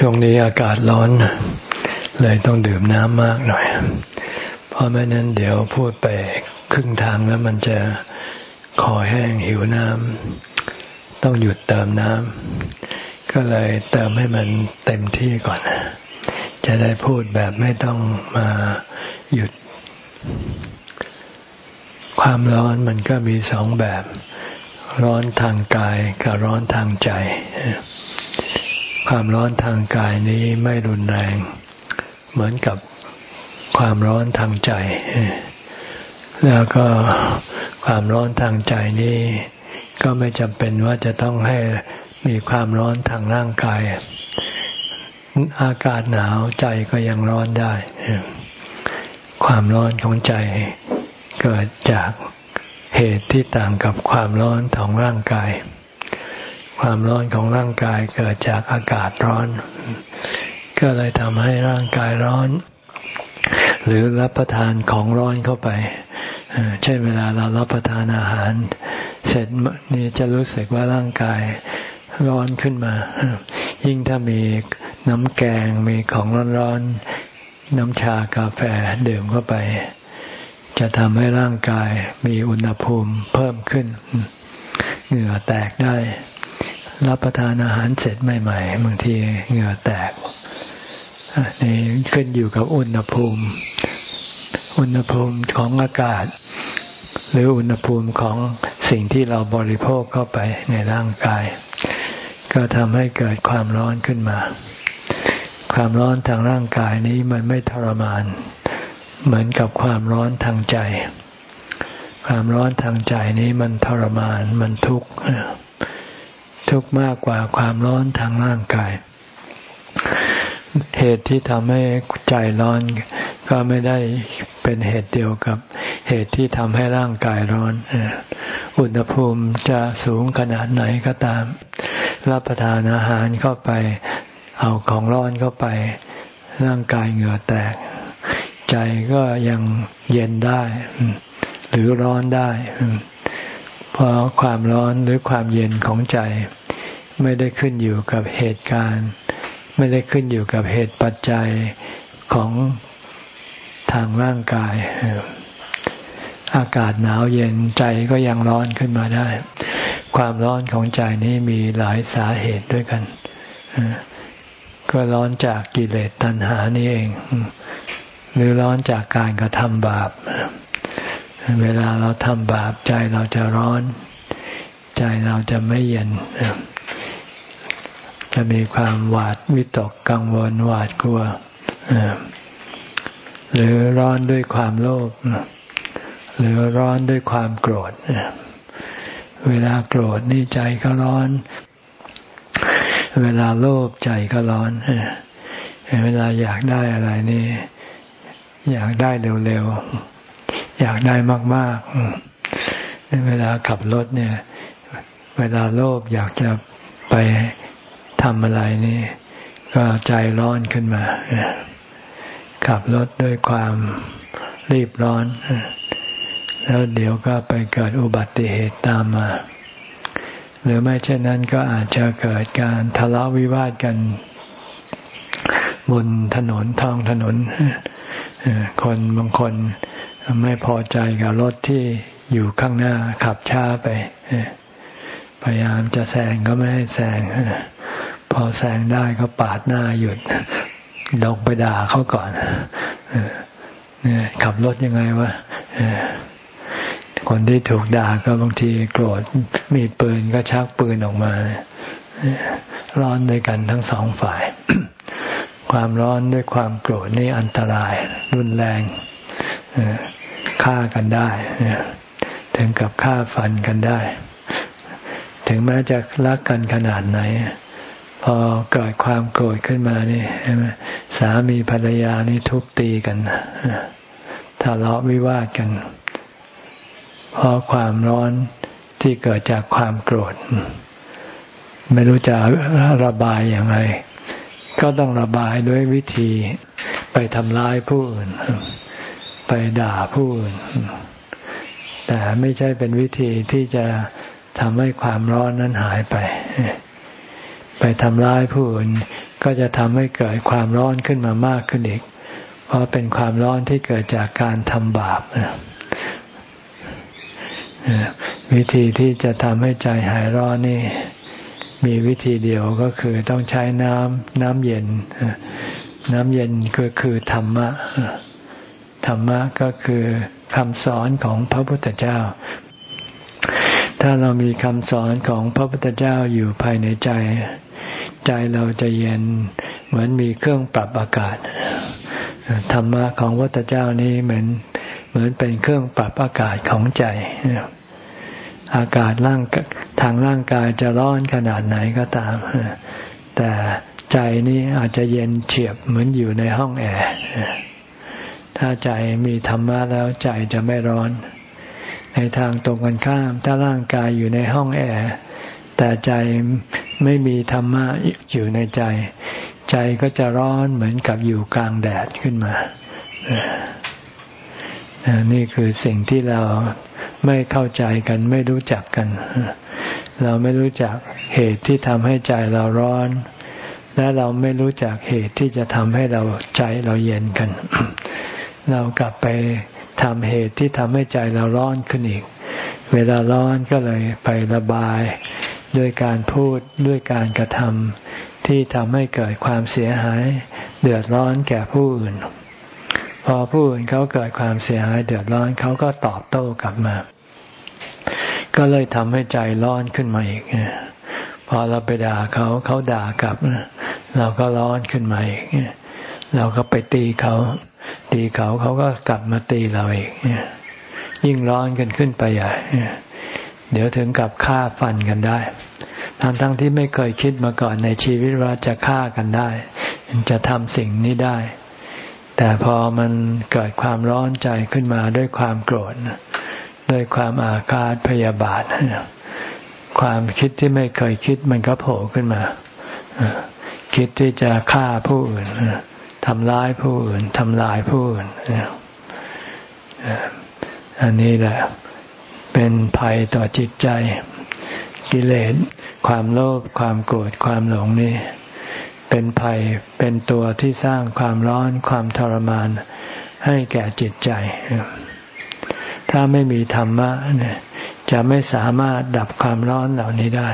ช่วงนี้อากาศร้อน เลยต้องดื่มน้ำมากหน่อย เพราะไม่นั้นเดี๋ยวพูดไปครึ่งทางแล้วมันจะคอแห้งหิวน้ำต้องหยุดเติมน้ำก็เลยเติมให้มันเต็มที่ก่อน จะได้พูดแบบไม่ต้องมาหยุด ความร้อนมันก็มีสองแบบ ร้อนทางกายกับร้อนทางใจ ความร้อนทางกายนี้ไม่รุนแรง เหมือนกับความร้อนทางใจ แล้วก็ความร้อนทางใจนี้ก็ไม่จำเป็นว่าจะต้องให้มีความร้อนทางร่างกาย อากาศหนาวใจก็ยังร้อนได้ ความร้อนของใจเกิดจากเหตุที่ต่างกับความร้อนของร่างกาย ความร้อนของร่างกายเกิดจากอากาศร้อน ก็เลยทำให้ร่างกายร้อน หรือรับประทานของร้อนเข้าไปเช่นเวลาเรารับประทานอาหาร เสร็จนี่จะรู้สึกว่าร่างกายร้อนขึ้นมา ยิ่งถ้ามีน้ำแกงมีของร้อนๆน้ำชากาแฟดื่มเข้าไป จะทำให้ร่างกายมีอุณหภูมิเพิ่มขึ้น เหงื่อแตกได้ รับประทานอาหารเสร็จใหม่ๆบางทีเหงื่อแตกนี่ขึ้นอยู่กับอุณหภูมิ อุณหภูมิของอากาศ หรืออุณหภูมิของสิ่งที่เราบริโภคเข้าไปในร่างกาย ก็ทำให้เกิดความร้อนขึ้นมา ความร้อนทางร่างกายนี้มันไม่ทรมาน เหมือนกับความร้อนทางใจ ความร้อนทางใจนี้มันทรมานมันทุกข์ ทุกข์มากกว่าความร้อนทางร่างกาย เหตุที่ทำให้ใจร้อน ก็ไม่ได้เป็นเหตุเดียวกับ เหตุที่ทำให้ร่างกายร้อน อุณหภูมิจะสูงขนาดไหนก็ตาม รับประทานอาหารเข้าไป เอาของร้อนเข้าไป ร่างกายเหงื่อแตก ใจก็ยังเย็นได้ หรือร้อนได้เพราะความร้อนหรือความเย็นของใจ ไม่ได้ขึ้นอยู่กับเหตุการณ์ ไม่ได้ขึ้นอยู่กับเหตุปัจจัยของทางร่างกาย อากาศหนาวเย็นใจก็ยังร้อนขึ้นมาได้ ความร้อนของใจนี้มีหลายสาเหตุด้วยกัน ก็ร้อนจากกิเลสตัณหานี่เอง หรือร้อนจากการกระทำบาป เวลาเราทำบาปใจเราจะร้อน ใจเราจะไม่เย็น จะมีความหวาดวิตกกังวลหวาดกลัวหรือร้อนด้วยความโลภหรือร้อนด้วยความโกรธเวลาโกรธนี่ใจก็ร้อน เวลาโลภใจก็ร้อนเวลาอยากได้อะไรนี่ อยากได้เร็วๆอยากได้มากๆเวลาขับรถเนี่ย เวลาโลภอยากจะไป ทำอะไรนี่ ก็ใจร้อนขึ้นมา ขับรถด้วยความรีบร้อน แล้วเดี๋ยวก็ไปเกิดอุบัติเหตุตามมา หรือไม่เช่นนั้นก็อาจจะเกิดการทะเลาะวิวาทกัน บนถนนท้องถนน คนบางคนไม่พอใจกับรถที่อยู่ข้างหน้าขับช้าไป พยายามจะแซงก็ไม่ให้แซง พอแซงได้ก็ปาดหน้าหยุดลงไปด่าเขาก่อนขับรถยังไงวะคนที่ถูกด่าก็บางทีโกรธมีปืนก็ชักปืนออกมา ร้อนด้วยกันทั้งสองฝ่าย ความร้อนด้วยความโกรธนี่อันตราย รุนแรงฆ่ากันได้ถึงกับฆ่าฟันกันได้ ถึงแม้จะรักกันขนาดไหน พอเกิดความโกรธขึ้นมานี่สามีภรรยานี่ทุบตีกันทะเลาะวิวาทกัน เพราะความร้อนที่เกิดจากความโกรธ ไม่รู้จะระบายอย่างไร ก็ต้องระบายด้วยวิธีไปทำร้ายผู้อื่น ไปด่าผู้อื่น แต่ไม่ใช่เป็นวิธีที่จะทำให้ความร้อนนั้นหายไป ไปทำร้ายผู้อื่นก็จะทำให้เกิดความร้อนขึ้นมามากขึ้นอีก เพราะเป็นความร้อนที่เกิดจากการทำบาปวิธีที่จะทำให้ใจหายร้อนนี่ มีวิธีเดียวก็คือต้องใช้น้ำน้ำเย็น น้ำเย็นก็คือธรรมะธรรมะก็คือคำสอนของพระพุทธเจ้า ถ้าเรามีคำสอนของพระพุทธเจ้าอยู่ภายในใจ ใจเราจะเย็นเหมือนมีเครื่องปรับอากาศ ธรรมะของพระพุทธเจ้านี้เหมือนเหมือนเป็นเครื่องปรับอากาศของใจ อากาศร่างทางร่างกายจะร้อนขนาดไหนก็ตาม แต่ใจนี้อาจจะเย็นเฉียบเหมือนอยู่ในห้องแอร์ถ้าใจมีธรรมะแล้วใจจะไม่ร้อน ในทางตรงกันข้าม ถ้าร่างกายอยู่ในห้องแอร์ แต่ใจไม่มีธรรมะอยู่ในใจ ใจก็จะร้อนเหมือนกับอยู่กลางแดดขึ้นมา นี่คือสิ่งที่เราไม่เข้าใจกันไม่รู้จักกัน เราไม่รู้จักเหตุที่ทำให้ใจเราร้อน และเราไม่รู้จักเหตุที่จะทำให้เราใจเราเย็นกัน เรากลับไปทำเหตุที่ทำให้ใจเราร้อนขึ้นอีก เวลาร้อนก็เลยไประบาย ด้วยการพูดด้วยการกระทำที่ทำให้เกิดความเสียหาย เดือดร้อนแก่ผู้อื่น พอผู้อื่นเขาเกิดความเสียหาย เดือดร้อนเขาก็ตอบโต้กลับมา ก็เลยทำให้ใจร้อนขึ้นมาอีกพอเราไปด่าเขาเขาด่ากลับ เราก็ร้อนขึ้นมาอีกเราก็ไปตีเขา ตีเขาเขาก็กลับมาตีเราอีกยิ่งร้อนกันขึ้นไปใหญ่ เดี๋ยวถึงกับฆ่าฟันกันได้ทั้งทั้งที่ไม่เคยคิดมาก่อนในชีวิตว่าจะฆ่ากันได้ จะทำสิ่งนี้ได้ แต่พอมันเกิดความร้อนใจขึ้นมาด้วยความโกรธด้วยความอาฆาตพยาบาท ความคิดที่ไม่เคยคิดมันก็โผล่ขึ้นมา คิดที่จะฆ่าผู้อื่นทำร้ายผู้อื่นทำลายผู้อื่นอันนี้แหละ เป็นภัยต่อจิตใจ กิเลส ความโลภความโกรธความหลงนี่ เป็นภัยเป็นตัวที่สร้างความร้อนความทรมานให้แก่จิตใจ ถ้าไม่มีธรรมะเนี่ยจะไม่สามารถดับความร้อนเหล่านี้ได้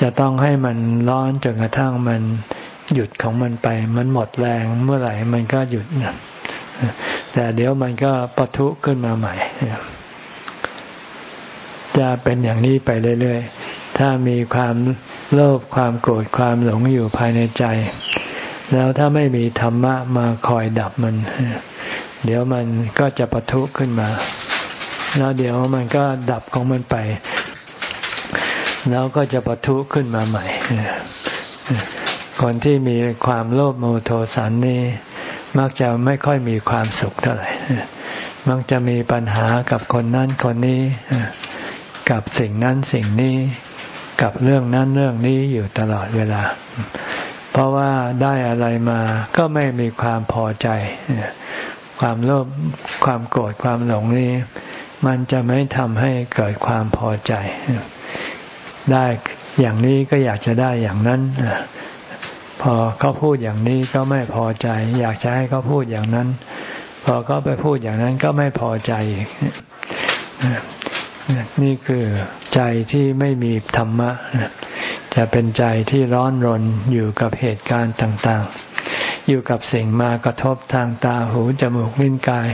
จะต้องให้มันร้อนจนกระทั่งมันหยุดของมันไป มันหมดแรงเมื่อไหร่มันก็หยุดแต่เดี๋ยวมันก็ปะทุขึ้นมาใหม่ จะเป็นอย่างนี้ไปเรื่อยๆ ถ้ามีความโลภความโกรธความหลงอยู่ภายในใจ แล้วถ้าไม่มีธรรมะมาคอยดับมัน เดี๋ยวมันก็จะปะทุขึ้นมา แล้วเดี๋ยวมันก็ดับของมันไป แล้วก็จะปะทุขึ้นมาใหม่คนที่มีความโลภโมโทสันนี่มักจะไม่ค่อยมีความสุขเท่าไหร่ มักจะมีปัญหากับคนนั้นคนนี้ กับสิ่งนั้นสิ่งนี้กับเรื่องนั้นเรื่องนี้อยู่ตลอดเวลา เพราะว่าได้อะไรมาก็ไม่มีความพอใจ ความโลภความโกรธความหลงนี้ มันจะไม่ทำให้เกิดความพอใจ ได้อย่างนี้ก็อยากจะได้อย่างนั้นพอเขาพูดอย่างนี้ก็ไม่พอใจ อยากจะให้เขาพูดอย่างนั้น พอเขาไปพูดอย่างนั้นก็ไม่พอใจอีก นี่คือใจที่ไม่มีธรรมะ จะเป็นใจที่ร้อนรนอยู่กับเหตุการณ์ต่างๆ อยู่กับสิ่งมากระทบทางตาหูจมูกลิ้นกาย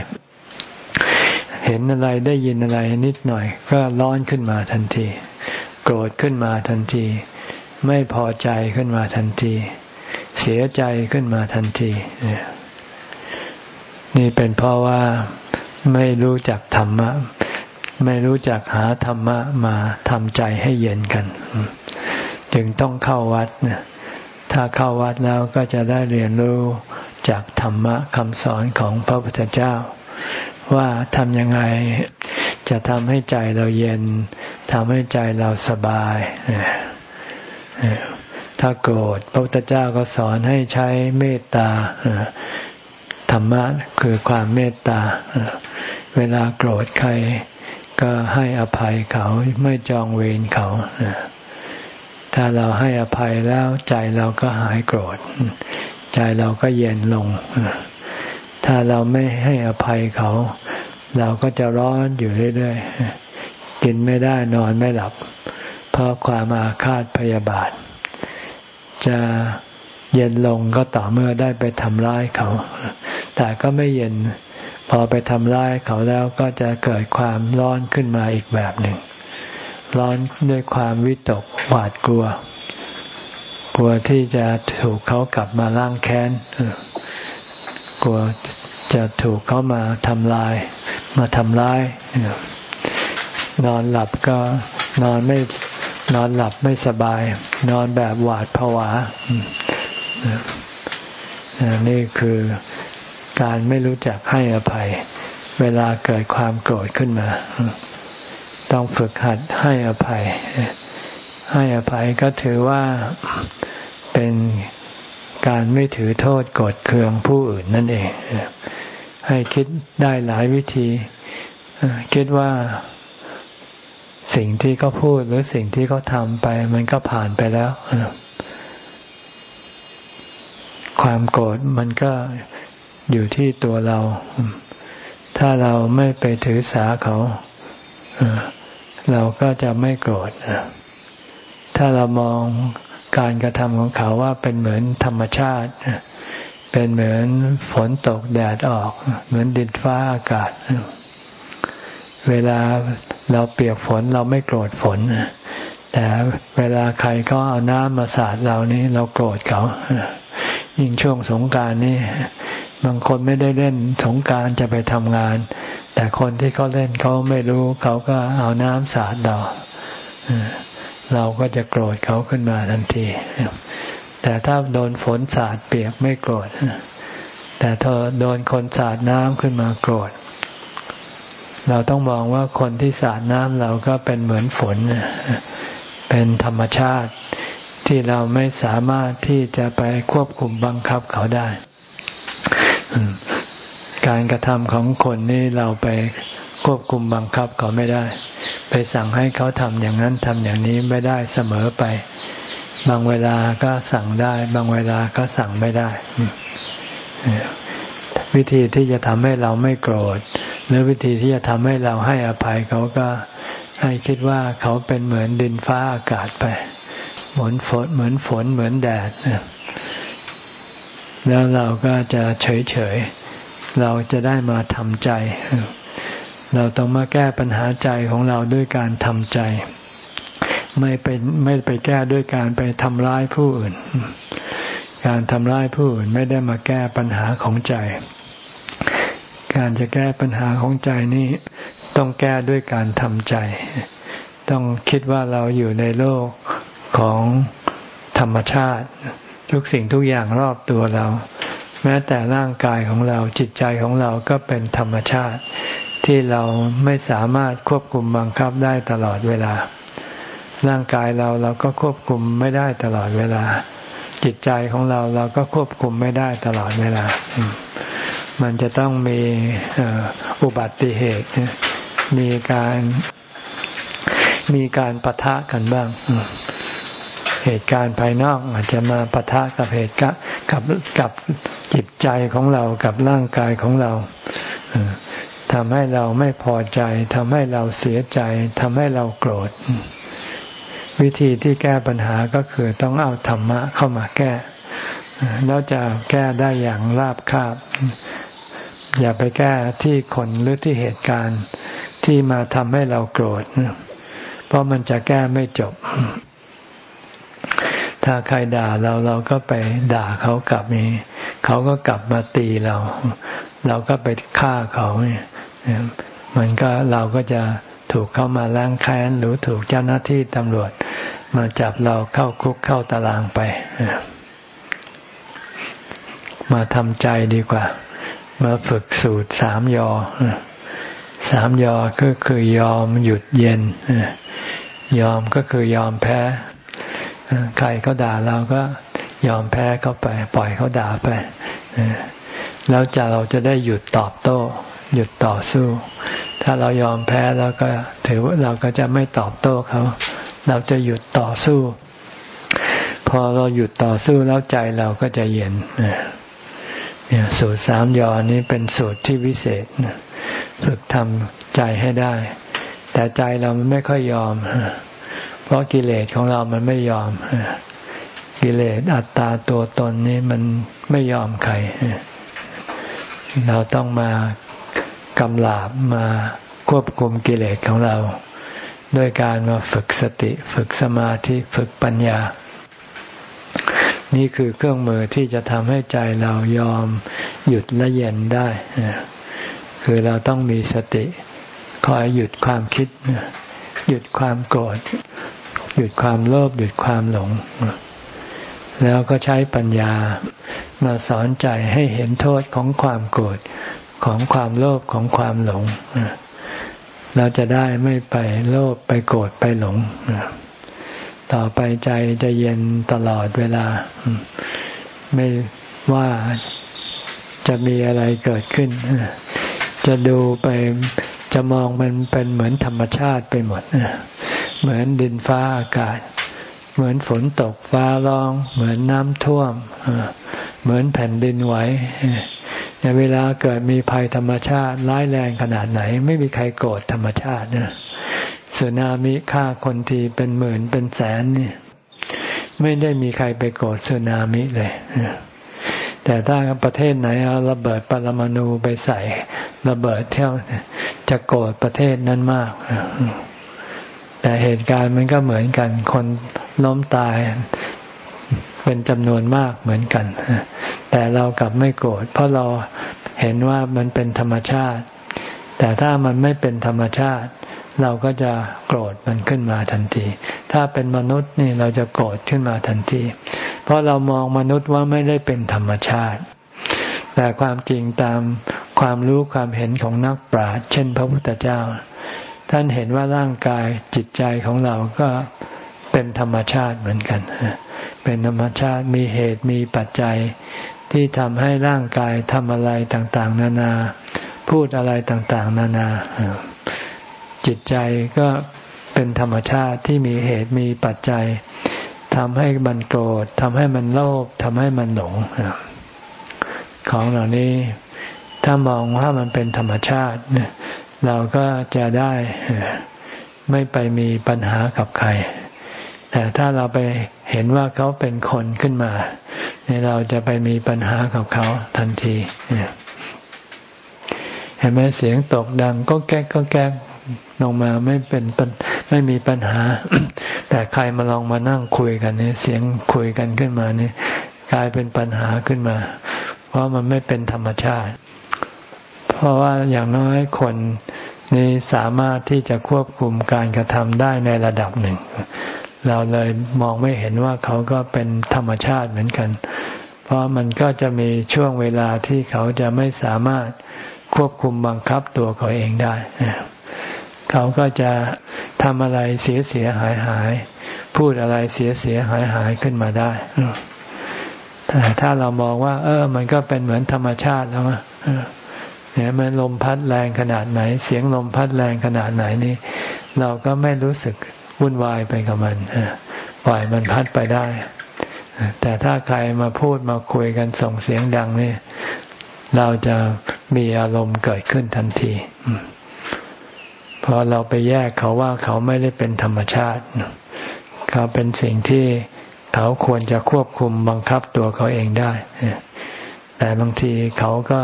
เห็นอะไรได้ยินอะไรนิดหน่อย ก็ร้อนขึ้นมาทันที โกรธขึ้นมาทันที ไม่พอใจขึ้นมาทันที เสียใจขึ้นมาทันทีนี่เป็นเพราะว่าไม่รู้จักธรรมะ ไม่รู้จักหาธรรมะมาทำใจให้เย็นกัน จึงต้องเข้าวัดนี่ยถ้าเข้าวัดแล้วก็จะได้เรียนรู้จากธรรมะคำสอนของพระพุทธเจ้า ว่าทำยังไงจะทำให้ใจเราเย็นทำให้ใจเราสบาย ถ้าโกรธพระพุทธเจ้าก็สอนให้ใช้เมตตาธรรมะคือความเมตตา เวลาโกรธใคร ก็ให้อภัยเขาไม่จองเวรเขาถ้าเราให้อภัยแล้วใจเราก็หายโกรธ ใจเราก็เย็นลง ถ้าเราไม่ให้อภัยเขา เราก็จะร้อนอยู่เรื่อยๆกินไม่ได้นอนไม่หลับ เพราะความอาฆาตพยาบาท จะเย็นลงก็ต่อเมื่อได้ไปทำร้ายเขา แต่ก็ไม่เย็น พอไปทำร้ายเขาแล้วก็จะเกิดความร้อนขึ้นมาอีกแบบหนึ่ง ร้อนด้วยความวิตกหวาดกลัว กลัวที่จะถูกเขากลับมาล้างแค้นกลัวจะถูกเขามาทำลาย มาทำร้าย นอนหลับก็นอนไม่นอนหลับไม่สบาย นอนแบบหวาดผวานี่คือ การไม่รู้จักให้อภัย เวลาเกิดความโกรธขึ้นมา ต้องฝึกหัดให้อภัย ให้อภัยก็ถือว่าเป็นการไม่ถือโทษกดเคืองผู้อื่นนั่นเอง ให้คิดได้หลายวิธี คิดว่าสิ่งที่เขาพูดหรือสิ่งที่เขาทำไป มันก็ผ่านไปแล้ว ความโกรธมันก็ อยู่ที่ตัวเรา ถ้าเราไม่ไปถือสาเขา เราก็จะไม่โกรธ ถ้าเรามองการกระทำของเขาว่าเป็นเหมือนธรรมชาติ เป็นเหมือนฝนตกแดดออก เหมือนดินฟ้าอากาศ เวลาเราเปียกฝนเราไม่โกรธฝน แต่เวลาใครก็เอาน้ำมาสาดเรานี่เราโกรธเขายิ่งช่วงสงการนี่ บางคนไม่ได้เล่นสงการจะไปทำงาน แต่คนที่เขาเล่นเขาไม่รู้เขาก็เอาน้ำสาดเราเราก็จะโกรธเขาขึ้นมาทันที แต่ถ้าโดนฝนสาดเปียกไม่โกรธ แต่ถ้าโดนคนสาดน้ำขึ้นมาโกรธ เราต้องมองว่าคนที่สาดน้ำเราก็เป็นเหมือนฝน เป็นธรรมชาติที่เราไม่สามารถที่จะไปควบคุมบังคับเขาได้ การกระทำของคนนี่เราไปควบคุมบังคับเขาไม่ได้ ไปสั่งให้เขาทำอย่างนั้นทำอย่างนี้ไม่ได้เสมอไป บางเวลาก็สั่งได้ บางเวลาก็สั่งไม่ได้ วิธีที่จะทำให้เราไม่โกรธ หรือวิธีที่จะทำให้เราให้อภัยเขาก็ให้คิดว่าเขาเป็นเหมือนดินฟ้าอากาศไป เหมือนฝนเหมือนฝนเหมือนแดด แล้วเราก็จะเฉยเฉยเราจะได้มาทำใจ เราต้องมาแก้ปัญหาใจของเราด้วยการทำใจ ไม่เป็นไม่ไปแก้ด้วยการไปทำร้ายผู้อื่น การทำร้ายผู้อื่นไม่ได้มาแก้ปัญหาของใจ การจะแก้ปัญหาของใจนี้ต้องแก้ด้วยการทำใจ ต้องคิดว่าเราอยู่ในโลกของธรรมชาติ ทุกสิ่งทุกอย่างรอบตัวเรา แม้แต่ร่างกายของเราจิตใจของเราก็เป็นธรรมชาติ ที่เราไม่สามารถควบคุมบังคับได้ตลอดเวลา ร่างกายเราเราก็ควบคุมไม่ได้ตลอดเวลา จิตใจของเราเราก็ควบคุมไม่ได้ตลอดเวลา มันจะต้องมีอุบัติเหตุ มีการมีการปะทะกันบ้าง เหตุการณ์ภายนอกอาจจะมาปะทะกับเหตุกับกับกับจิตใจของเรากับร่างกายของเราทำให้เราไม่พอใจทำให้เราเสียใจทำให้เราโกรธ วิธีที่แก้ปัญหาก็คือต้องเอาธรรมะเข้ามาแก้แล้วจะแก้ได้อย่างราบคาบ อย่าไปแก้ที่คนหรือที่เหตุการณ์ที่มาทำให้เราโกรธ เพราะมันจะแก้ไม่จบ ถ้าใครด่าเราเราก็ไปด่าเขากลับนี้เขาก็กลับมาตีเรา เราก็ไปฆ่าเขาเนี่ยมันก็เราก็จะถูกเข้ามาล้างแค้นหรือถูกเจ้าหน้าที่ตำรวจ มาจับเราเข้าคุกเข้าตารางไป มาทำใจดีกว่า มาฝึกสูตรสามยอสามยอก็คือยอมหยุดเย็น ยอมก็คือยอมแพ้ ใครเขาด่าเราก็ยอมแพ้เขาไป ปล่อยเขาด่าไปแล้วจะเราจะได้หยุดตอบโต้ หยุดต่อสู้ ถ้าเรายอมแพ้แล้วก็ ถือว่าเราก็จะไม่ตอบโต้เขา เราจะหยุดต่อสู้ พอเราหยุดต่อสู้แล้วใจเราก็จะเย็นเนี่ยสูตรสามยอนี้เป็นสูตรที่วิเศษฝึกทำใจให้ได้ แต่ใจเรามันไม่ค่อยยอม ราะกิเลสของเรามันไม่ยอม กิเลสอัตตาตัวตนนี้มันไม่ยอมใคร เราต้องมากำลาบมาควบคุมกิเลสของเรา ด้วยการมาฝึกสติ ฝึกสมาธิ ฝึกปัญญา นี่คือเครื่องมือที่จะทำให้ใจเรายอมหยุดและเย็นได้ คือเราต้องมีสติคอยหยุดความคิดหยุดความโกรธ หยุดความโลภหยุดความหลง แล้วก็ใช้ปัญญามาสอนใจให้เห็นโทษของความโกรธของความโลภของความหลง เราจะได้ไม่ไปโลภไปโกรธไปหลง ต่อไปใจจะเย็นตลอดเวลา ไม่ว่าจะมีอะไรเกิดขึ้น จะดูไปจะมองมันเป็นเหมือนธรรมชาติไปหมด เหมือนดินฟ้าอากาศ เหมือนฝนตกฟ้าร้อง เหมือนน้ำท่วม เหมือนแผ่นดินไหวในเวลาเกิดมีภัยธรรมชาติร้ายแรงขนาดไหน ไม่มีใครโกรธธรรมชาตินะสึนามิฆ่าคนทีเป็นหมื่นเป็นแสนนี่ไม่ได้มีใครไปโกรธสึนามิเลยแต่ถ้าประเทศไหนเอาระเบิดปรมาณูไปใส่ ระเบิดเที่ยวจะโกรธประเทศนั้นมาก แต่เหตุการณ์มันก็เหมือนกัน คนล้มตายเป็นจำนวนมากเหมือนกัน แต่เรากลับไม่โกรธ เพราะเราเห็นว่ามันเป็นธรรมชาติ แต่ถ้ามันไม่เป็นธรรมชาติ เราก็จะโกรธมันขึ้นมาทันที ถ้าเป็นมนุษย์นี่เราจะโกรธขึ้นมาทันที เพราะเรามองมนุษย์ว่าไม่ได้เป็นธรรมชาติ แต่ความจริงตามความรู้ความเห็นของนักปราชญ์เช่นพระพุทธเจ้า ท่านเห็นว่าร่างกายจิตใจของเราก็เป็นธรรมชาติเหมือนกัน เป็นธรรมชาติมีเหตุมีปัจจัยที่ทำให้ร่างกายทำอะไรต่างๆ นานา พูดอะไรต่างๆ นานา จิตใจก็เป็นธรรมชาติที่มีเหตุมีปัจจัยทำให้มันโกรธทำให้มันโลภทำให้มันหลงของเหล่านี้ถ้ามองว่ามันเป็นธรรมชาติ เราก็จะได้ไม่ไปมีปัญหากับใคร แต่ถ้าเราไปเห็นว่าเขาเป็นคนขึ้นมาเราจะไปมีปัญหากับเขาทันทีเห็นไหมเสียงตกดังก็แก๊กก็แก๊กลงมาไม่เป็นไม่มีปัญหา แต่ใครมาลองมานั่งคุยกันเนี่ยเสียงคุยกันขึ้นมาเนี่ยกลายเป็นปัญหาขึ้นมา เพราะมันไม่เป็นธรรมชาติ เพราะว่าอย่างน้อยคนนี้สามารถที่จะควบคุมการกระทำได้ในระดับหนึ่ง เราเลยมองไม่เห็นว่าเขาก็เป็นธรรมชาติเหมือนกัน เพราะมันก็จะมีช่วงเวลาที่เขาจะไม่สามารถควบคุมบังคับตัวเขาเองได้ เขาก็จะทำอะไรเสียเสียหายหายพูดอะไรเสียเสียหายหายขึ้นมาได้แต่ถ้าเรามองว่า เออ มันก็เป็นเหมือนธรรมชาติแล้ว เนี่ยมันลมพัดแรงขนาดไหน เสียงลมพัดแรงขนาดไหนนี่เราก็ไม่รู้สึกวุ่นวายไปกับมันปล่อยมันพัดไปได้ แต่ถ้าใครมาพูดมาคุยกันส่งเสียงดังนี่เราจะมีอารมณ์เกิดขึ้นทันทีพอเราไปแยกเขาว่าเขาไม่ได้เป็นธรรมชาติ เขาเป็นสิ่งที่เขาควรจะควบคุมบังคับตัวเขาเองได้ แต่บางทีเขาก็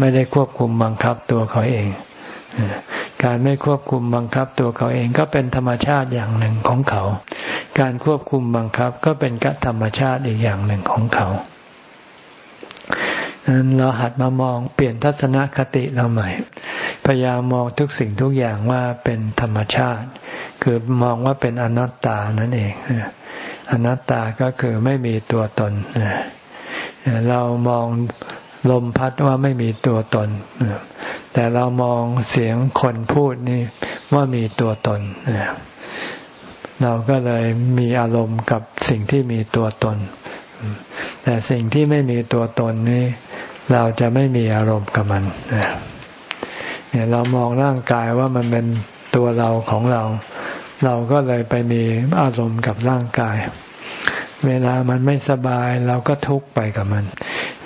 ไม่ได้ควบคุมบังคับตัวเขาเอง การไม่ควบคุมบังคับตัวเขาเองก็เป็นธรรมชาติอย่างหนึ่งของเขา การควบคุมบังคับก็เป็นกธรรมชาติอีกอย่างหนึ่งของเขานั้นเราหัดมามองเปลี่ยนทัศนคติเราใหม่ พยายามมองทุกสิ่งทุกอย่างว่าเป็นธรรมชาติ คือมองว่าเป็นอนัตตานั่นเองอนัตตาก็คือไม่มีตัวตนเรามอง ลมพัดว่าไม่มีตัวตน แต่เรามองเสียงคนพูดนี่ว่ามีตัวตน เราก็เลยมีอารมณ์กับสิ่งที่มีตัวตน แต่สิ่งที่ไม่มีตัวตนนี่เราจะไม่มีอารมณ์กับมันเนี่ยเรามองร่างกายว่ามันเป็นตัวเราของเรา เราก็เลยไปมีอารมณ์กับร่างกาย เวลามันไม่สบายเราก็ทุกข์ไปกับมัน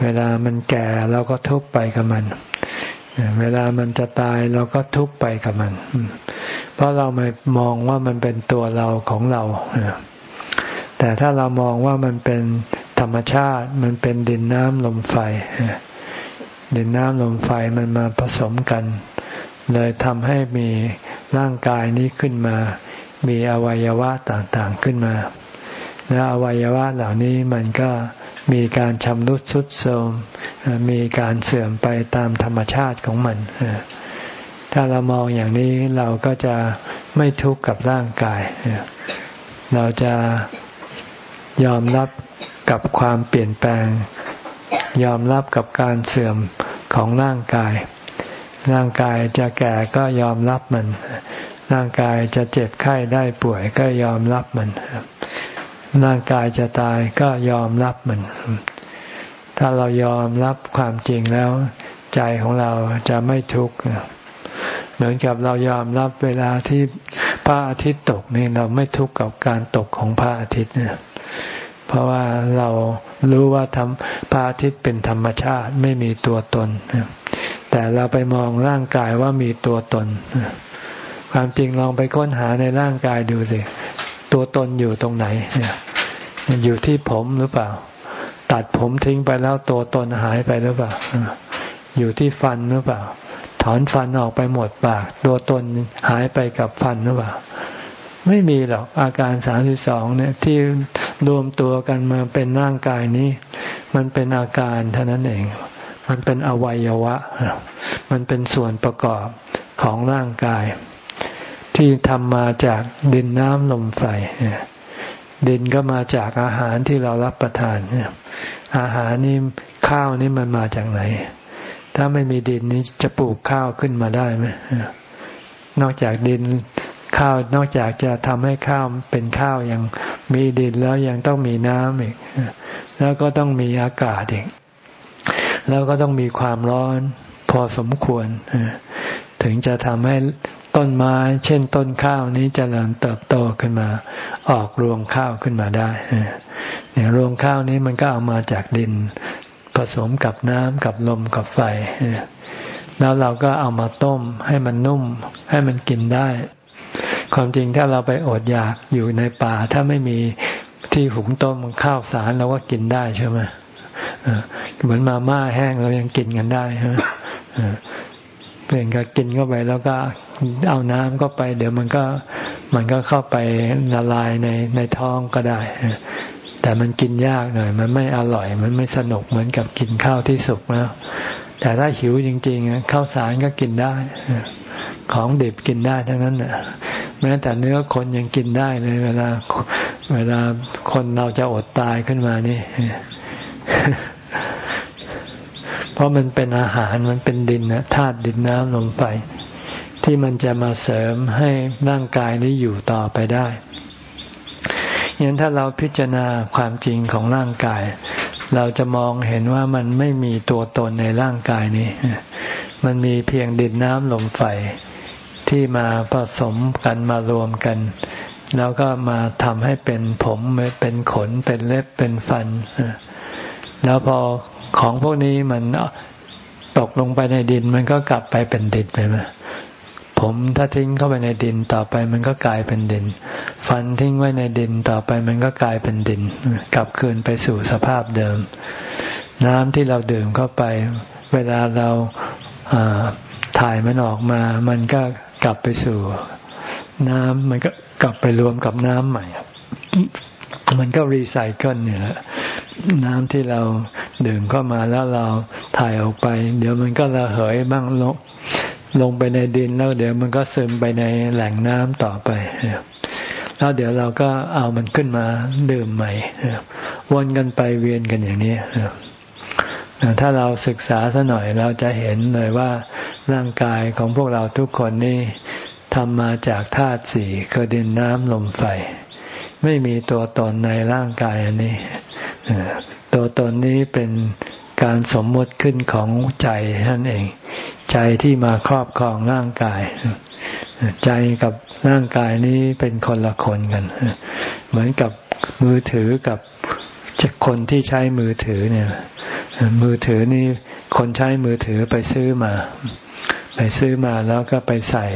เวลามันแก่เราก็ทุกข์ไปกับมัน เวลามันจะตายเราก็ทุกข์ไปกับมัน เพราะเราไม่มองว่ามันเป็นตัวเราของเรา แต่ถ้าเรามองว่ามันเป็นธรรมชาติ มันเป็นดินน้ำลมไฟ ดินน้ำลมไฟมันมาผสมกัน เลยทำให้มีร่างกายนี้ขึ้นมา มีอวัยวะต่างๆขึ้นมา และอวัยวะเหล่านี้มันก็มีการชำรุดทรุดโทรมมีการเสื่อมไปตามธรรมชาติของมัน ถ้าเรามองอย่างนี้เราก็จะไม่ทุกข์กับร่างกาย เราจะยอมรับกับความเปลี่ยนแปลง ยอมรับกับการเสื่อมของร่างกาย ร่างกายจะแก่ก็ยอมรับมัน ร่างกายจะเจ็บไข้ได้ป่วยก็ยอมรับมัน ร่างกายจะตายก็ยอมรับมัน ถ้าเรายอมรับความจริงแล้ว ใจของเราจะไม่ทุกข์เหมือนกับเรายอมรับเวลาที่พระอาทิตย์ตกนี่เราไม่ทุกข์กับการตกของพระอาทิตย์เนี่ยเพราะว่าเรารู้ว่าทำพระอาทิตย์เป็นธรรมชาติไม่มีตัวตน แต่เราไปมองร่างกายว่ามีตัวตน ความจริงลองไปค้นหาในร่างกายดูสิ ตัวตนอยู่ตรงไหน อยู่ที่ผมหรือเปล่า ตัดผมทิ้งไปแล้วตัวตนหายไปหรือเปล่า อยู่ที่ฟันหรือเปล่า ถอนฟันออกไปหมดปาก ตัวตนหายไปกับฟันหรือเปล่า ไม่มีหรอกอาการสามสิบสองเนี่ยที่รวมตัวกันมาเป็นร่างกายนี้ มันเป็นอาการเท่านั้นเอง มันเป็นอวัยวะ มันเป็นส่วนประกอบของร่างกาย ที่ทำมาจากดินน้ำลมไฟดินก็มาจากอาหารที่เรารับประทานอาหารนี่ข้าวนี่มันมาจากไหน ถ้าไม่มีดินนี้จะปลูกข้าวขึ้นมาได้ไหมนอกจากดินข้าวนอกจากจะทำให้ข้าวเป็นข้าวยังมีดินแล้วยังต้องมีน้ำอีกแล้วก็ต้องมีอากาศอีกแล้วก็ต้องมีความร้อนพอสมควรถึงจะทำให้ ต้นไม้ เช่นต้นข้าวนี้จเจริญเติบโตขึ้นมา ออกรวงข้าวขึ้นมาได้เนี่ยรวงข้าวนี้มันก็เอามาจากดิน ผสมกับน้ำกับลมกับไฟแล้วเราก็เอามาต้มให้มันนุ่ม ให้มันกินได้ ความจริงถ้าเราไปอดอยากอยู่ในป่า ถ้าไม่มีที่หุงต้มข้าวสารเราก็กินได้ใช่ไหมเหมือนมาม่าแห้งเรายังกินกันได้ใช่ไหม เอนก็กินเข้าไปแล้วก็เอาน้ำเข้าไป เดี๋ยวมันก็มันก็เข้าไปละลายในในท้องก็ได้ แต่มันกินยากหน่อย มันไม่อร่อย มันไม่สนุกเหมือนกับกินข้าวที่สุกแล้ว แต่ถ้าหิวจริงๆข้าวสารก็กินได้ของเดิบกินได้ทั้งนั้นแม้แต่เนื้อคนยังกินได้เลย เวลาเวลาคนเราจะอดตายขึ้นมานี่ เพราะมันเป็นอาหารมันเป็นดินนะธาตุดินน้ำลมไฟที่มันจะมาเสริมให้ร่างกายนี้อยู่ต่อไปได้ยันถ้าเราพิจารณาความจริงของร่างกาย เราจะมองเห็นว่ามันไม่มีตัวตนในร่างกายนี้ มันมีเพียงดินน้ำลมไฟที่มาผสมกันมารวมกัน แล้วก็มาทำให้เป็นผมเป็นขนเป็นเล็บเป็นฟัน แล้วพอของพวกนี้มันตกลงไปในดินมันก็กลับไปเป็นดินไปไหมผมถ้าทิ้งเข้าไปในดินต่อไปมันก็กลายเป็นดิน ฟันทิ้งไว้ในดินต่อไปมันก็กลายเป็นดิน กลับคืนไปสู่สภาพเดิม น้ำที่เราดื่มเข้าไป เวลาเราถ่ายมันออกมา มันก็กลับไปสู่น้ำมันก็กลับไปรวมกับน้ำใหม่ มันก็รีไซเคิลเนี่ยแหละน้ำที่เราดื่มเข้ามาแล้วเราถ่ายออกไป เดี๋ยวมันก็ระเหยบ้างลงลงไปในดินแล้ว เดี๋ยวมันก็ซึมไปในแหล่งน้ำต่อไปแล้วเดี๋ยวเราก็เอามันขึ้นมาดื่มใหม่วนกันไปเวียนกันอย่างนี้ถ้าเราศึกษาซะหน่อยเราจะเห็นเลยว่าร่างกายของพวกเราทุกคนนี่ทำมาจากธาตุสี่คือดินน้ำลมไฟ ไม่มีตัวตนในร่างกายอันนี้ตัวตนนี้เป็นการสมมติขึ้นของใจนั่นเอง ใจที่มาครอบครองร่างกาย ใจกับร่างกายนี้เป็นคนละคนกัน เหมือนกับมือถือกับคนที่ใช้มือถือเนี่ย มือถือนี่คนใช้มือถือไปซื้อมา ไปซื้อมาแล้วก็ไปใส่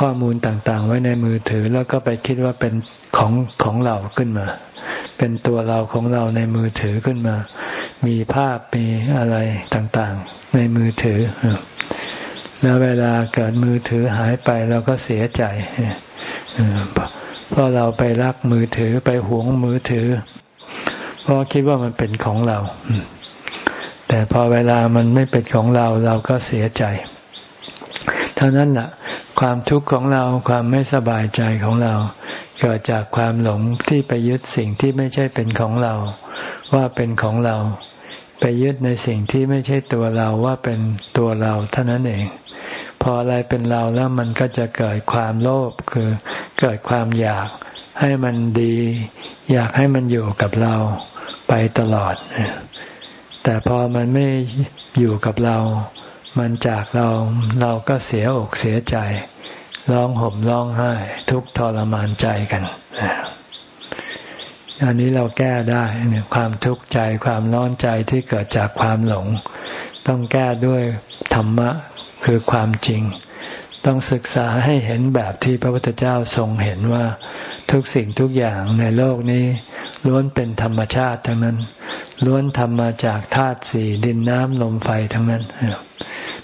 ข้อมูลต่างๆ ไว้ในมือถือ แล้วก็ไปคิดว่าเป็นของของเราขึ้นมา เป็นตัวเราของเราในมือถือขึ้นมา มีภาพมีอะไรต่างๆ ในมือถือ แล้วเวลาเกิดมือถือหายไปเราก็เสียใจเพราะเราไปรักมือถือไปหวงมือถือ เพราะคิดว่ามันเป็นของเรา แต่พอเวลามันไม่เป็นของเราเราก็เสียใจ เท่านั้นแหละความทุกข์ของเราความไม่สบายใจของเรา เกิดจากความหลงที่ไปยึดสิ่งที่ไม่ใช่เป็นของเรา ว่าเป็นของเรา ไปยึดในสิ่งที่ไม่ใช่ตัวเราว่าเป็นตัวเราเท่านั้นเอง พออะไรเป็นเราแล้วมันก็จะเกิดความโลภคือเกิดความอยากให้มันดี อยากให้มันอยู่กับเราไปตลอด แต่พอมันไม่อยู่กับเรา มันจากเราเราก็เสียอกเสียใจ ร้องห่มร้องไห้ ทุกทรมานใจกันอันนี้เราแก้ได้เนี่ยความทุกข์ใจความร้อนใจที่เกิดจากความหลง ต้องแก้ด้วยธรรมะคือความจริง ต้องศึกษาให้เห็นแบบที่พระพุทธเจ้าทรงเห็นว่าทุกสิ่งทุกอย่างในโลกนี้ ล้วนเป็นธรรมชาติทั้งนั้น ล้วนทำมาจากธาตุสี่ดินน้ำลมไฟทั้งนั้น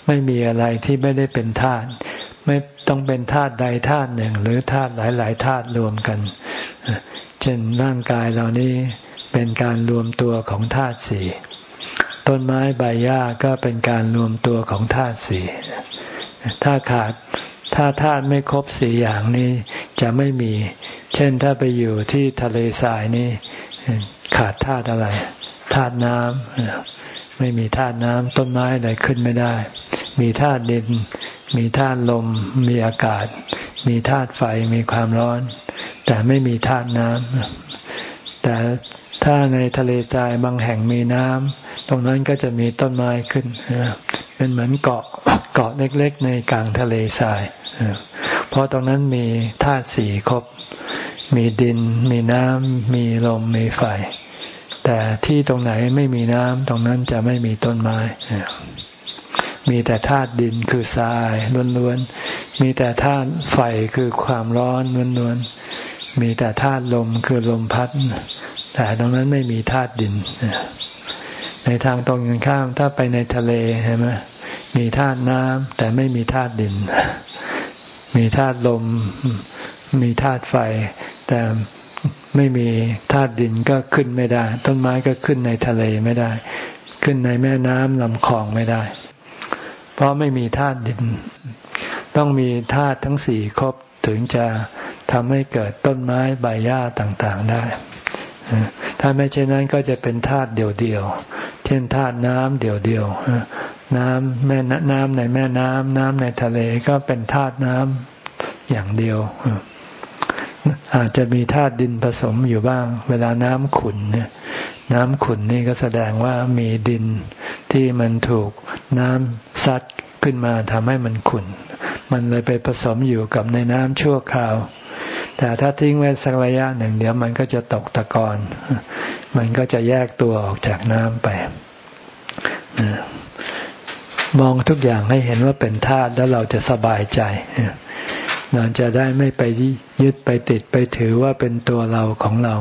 ไม่มีอะไรที่ไม่ได้เป็นธาตุไม่ต้องเป็นธาตุใดธาตุหนึ่ง หรือธาตุหลาย ๆธาตุรวมกัน เช่นร่างกายเรานี้เป็นการรวมตัวของธาตุสี่ต้นไม้ใบหญ้าก็เป็นการรวมตัวของธาตุสี่ถ้าขาดถ้าธาตุไม่ครบสี่อย่างนี้จะไม่มี เช่นถ้าไปอยู่ที่ทะเลทรายนี่ขาดธาตุอะไรธาตุน้ำ ไม่มีธาตุน้ำต้นไม้อะไรขึ้นไม่ได้ มีธาตุดิน มีธาตุลม มีอากาศ มีธาตุไฟมีความร้อน แต่ไม่มีธาตุน้ำแต่ถ้าในทะเลทรายบางแห่งมีน้ำตรงนั้นก็จะมีต้นไม้ขึ้นเป็นเหมือนเกาะเกาะเล็กๆ ในกลางทะเลทรายเพราะตรงนั้นมีธาตุสี่ครบ มีดิน มีน้ำ มีลม มีไฟ แต่ที่ตรงไหนไม่มีน้ำตรงนั้นจะไม่มีต้นไม้มีแต่ธาตุดินคือทรายล้วนๆ มีแต่ธาตุไฟคือความร้อนล้วนๆ มีแต่ธาตุลมคือลมพัด แต่ตรงนั้นไม่มีธาตุดิน ในทางตรงกันข้ามถ้าไปในทะเลใช่ไหมมีธาตุน้ำแต่ไม่มีธาตุดิน มีธาตุลม มีธาตุไฟ แต่ ไม่มีธาตุดินก็ขึ้นไม่ได้ ต้นไม้ก็ขึ้นในทะเลไม่ได้ ขึ้นในแม่น้ำลำคลองไม่ได้ เพราะไม่มีธาตุดิน ต้องมีธาตุทั้งสี่ครบถึงจะทำให้เกิดต้นไม้ใบหญ้าต่างๆได้ ถ้าไม่เช่นนั้นก็จะเป็นธาตุเดียวๆ เช่นธาตุน้ำเดียวๆ น้ำแม่น้ำในแม่น้ำน้ำในทะเลก็เป็นธาตุน้ำอย่างเดียว อาจจะมีธาตุดินผสมอยู่บ้าง เวลาน้ำขุนเนี่ยน้ำขุนนี่ก็แสดงว่ามีดินที่มันถูกน้ำซัดขึ้นมาทำให้มันขุนมันเลยไปผสมอยู่กับในน้ำชั่วคราว แต่ถ้าทิ้งไว้สักระยะหนึ่งเดี๋ยวมันก็จะตกตะกอนมันก็จะแยกตัวออกจากน้ำไปมองทุกอย่างให้เห็นว่าเป็นธาตุแล้วเราจะสบายใจ เราจะได้ไม่ไปยึดไปติดไปถือว่าเป็นตัวเราของเรา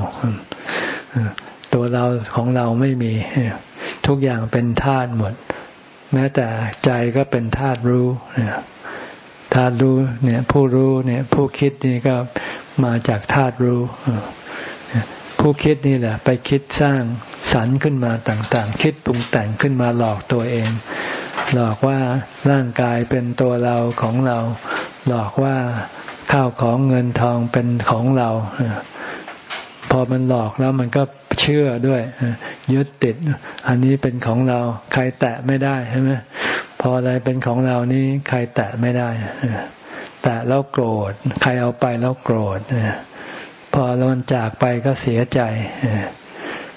ตัวเราของเราไม่มี ทุกอย่างเป็นธาตุหมด แม้แต่ใจก็เป็นธาตุรู้ธาตุรู้เนี่ย ผู้รู้เนี่ย ผู้คิดนี่ก็มาจากธาตุรู้ผู้คิดนี่แหละ ไปคิดสร้างสรรค์ขึ้นมาต่างๆ คิดปรุงแต่งขึ้นมาหลอกตัวเอง หลอกว่าร่างกายเป็นตัวเราของเรา หลอกว่าข้าวของเงินทองเป็นของเรา พอมันหลอกแล้วมันก็เชื่อด้วยยึดติด อันนี้เป็นของเรา ใครแตะไม่ได้ใช่ไหมพออะไรเป็นของเรานี่ใครแตะไม่ได้แตะแล้วโกรธ ใครเอาไปแล้วโกรธพอเราจากไปก็เสียใจ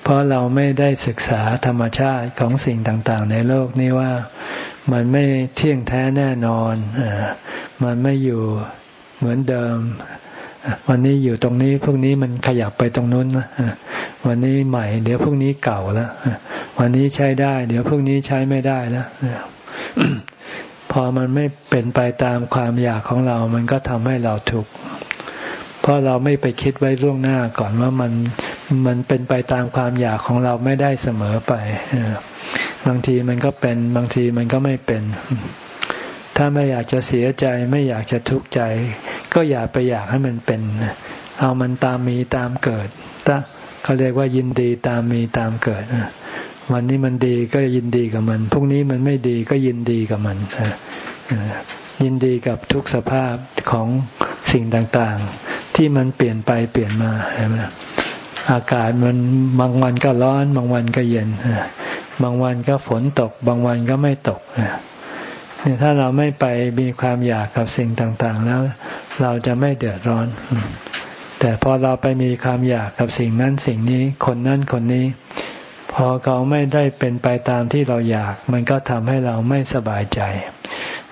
เพราะเราไม่ได้ศึกษาธรรมชาติของสิ่งต่าง ๆ ในโลกนี้ว่ามันไม่เที่ยงแท้แน่นอน มันไม่อยู่เหมือนเดิม วันนี้อยู่ตรงนี้พรุ่งนี้มันขยับไปตรงนู้นนะวันนี้ใหม่ เดี๋ยวพรุ่งนี้เก่าแล้ว วันนี้ใช้ได้ เดี๋ยวพรุ่งนี้ใช้ไม่ได้แล้วพอมันไม่เป็นไปตามความอยากของเรา มันก็ทำให้เราทุกข์ เพราะเราไม่ไปคิดไว้ล่วงหน้าก่อนว่ามัน มันเป็นไปตามความอยากของเราไม่ได้เสมอไปบางทีมันก็เป็น บางทีมันก็ไม่เป็น ถ้าไม่อยากจะเสียใจ ไม่อยากจะทุกข์ใจ ก็อย่าไปอยากให้มันเป็น เอามันตามมีตามเกิดถ้าเขาเรียกว่ายินดีตามมีตามเกิดวันนี้มันดีก็ยินดีกับมัน พรุ่งนี้มันไม่ดีก็ยินดีกับมันยินดีกับทุกสภาพของสิ่งต่างๆ ที่มันเปลี่ยนไปเปลี่ยนมาใช่ไหม อากาศมันบางวันก็ร้อน บางวันก็เย็นบางวันก็ฝนตก บางวันก็ไม่ตกเนี่ยถ้าเราไม่ไปมีความอยากกับสิ่งต่างๆ แล้ว เราจะไม่เดือดร้อน แต่พอเราไปมีความอยากกับสิ่งนั้นสิ่งนี้ คนนั้นคนนี้ พอเขาไม่ได้เป็นไปตามที่เราอยาก มันก็ทำให้เราไม่สบายใจ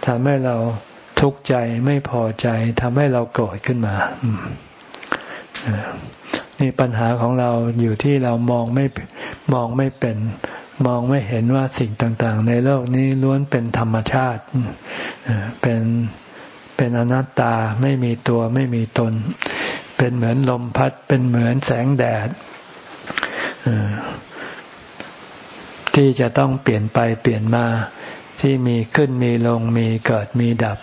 ทำให้เราทุกข์ใจไม่พอใจทำให้เราโกรธขึ้นมา นี่ปัญหาของเราอยู่ที่เรามองไม่มองไม่เป็น มองไม่เห็นว่าสิ่งต่างๆ ในโลกนี้ล้วนเป็นธรรมชาติ เป็นเป็นอนัตตาไม่มีตัวไม่มีตน เป็นเหมือนลมพัด เป็นเหมือนแสงแดดที่จะต้องเปลี่ยนไปเปลี่ยนมาที่มีขึ้นมีลงมีเกิดมีดับ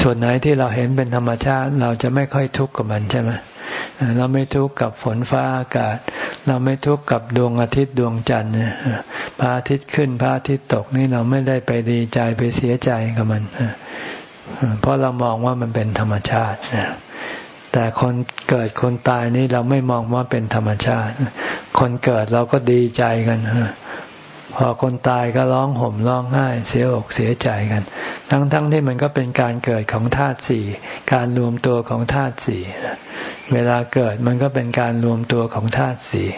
ส่วนไหนที่เราเห็นเป็นธรรมชาติ เราจะไม่ค่อยทุกข์กับมันใช่ไหม เราไม่ทุกข์กับฝนฟ้าอากาศ เราไม่ทุกข์กับดวงอาทิตย์ดวงจันทร์พระอาทิตย์ขึ้นพระอาทิตย์ตกนี่เราไม่ได้ไปดีใจไปเสียใจกับมันเพราะเรามองว่ามันเป็นธรรมชาติแต่คนเกิดคนตายนี่เราไม่มองว่าเป็นธรรมชาติ คนเกิดเราก็ดีใจกัน พอคนตายก็ร้องห่มร้องไห้เสียอกเสียใจกัน ทั้งๆทที่มันก็เป็นการเกิดของธาตุสี่การรวมตัวของธาตุสี่เวลาเกิดมันก็เป็นการรวมตัวของธาตุสี่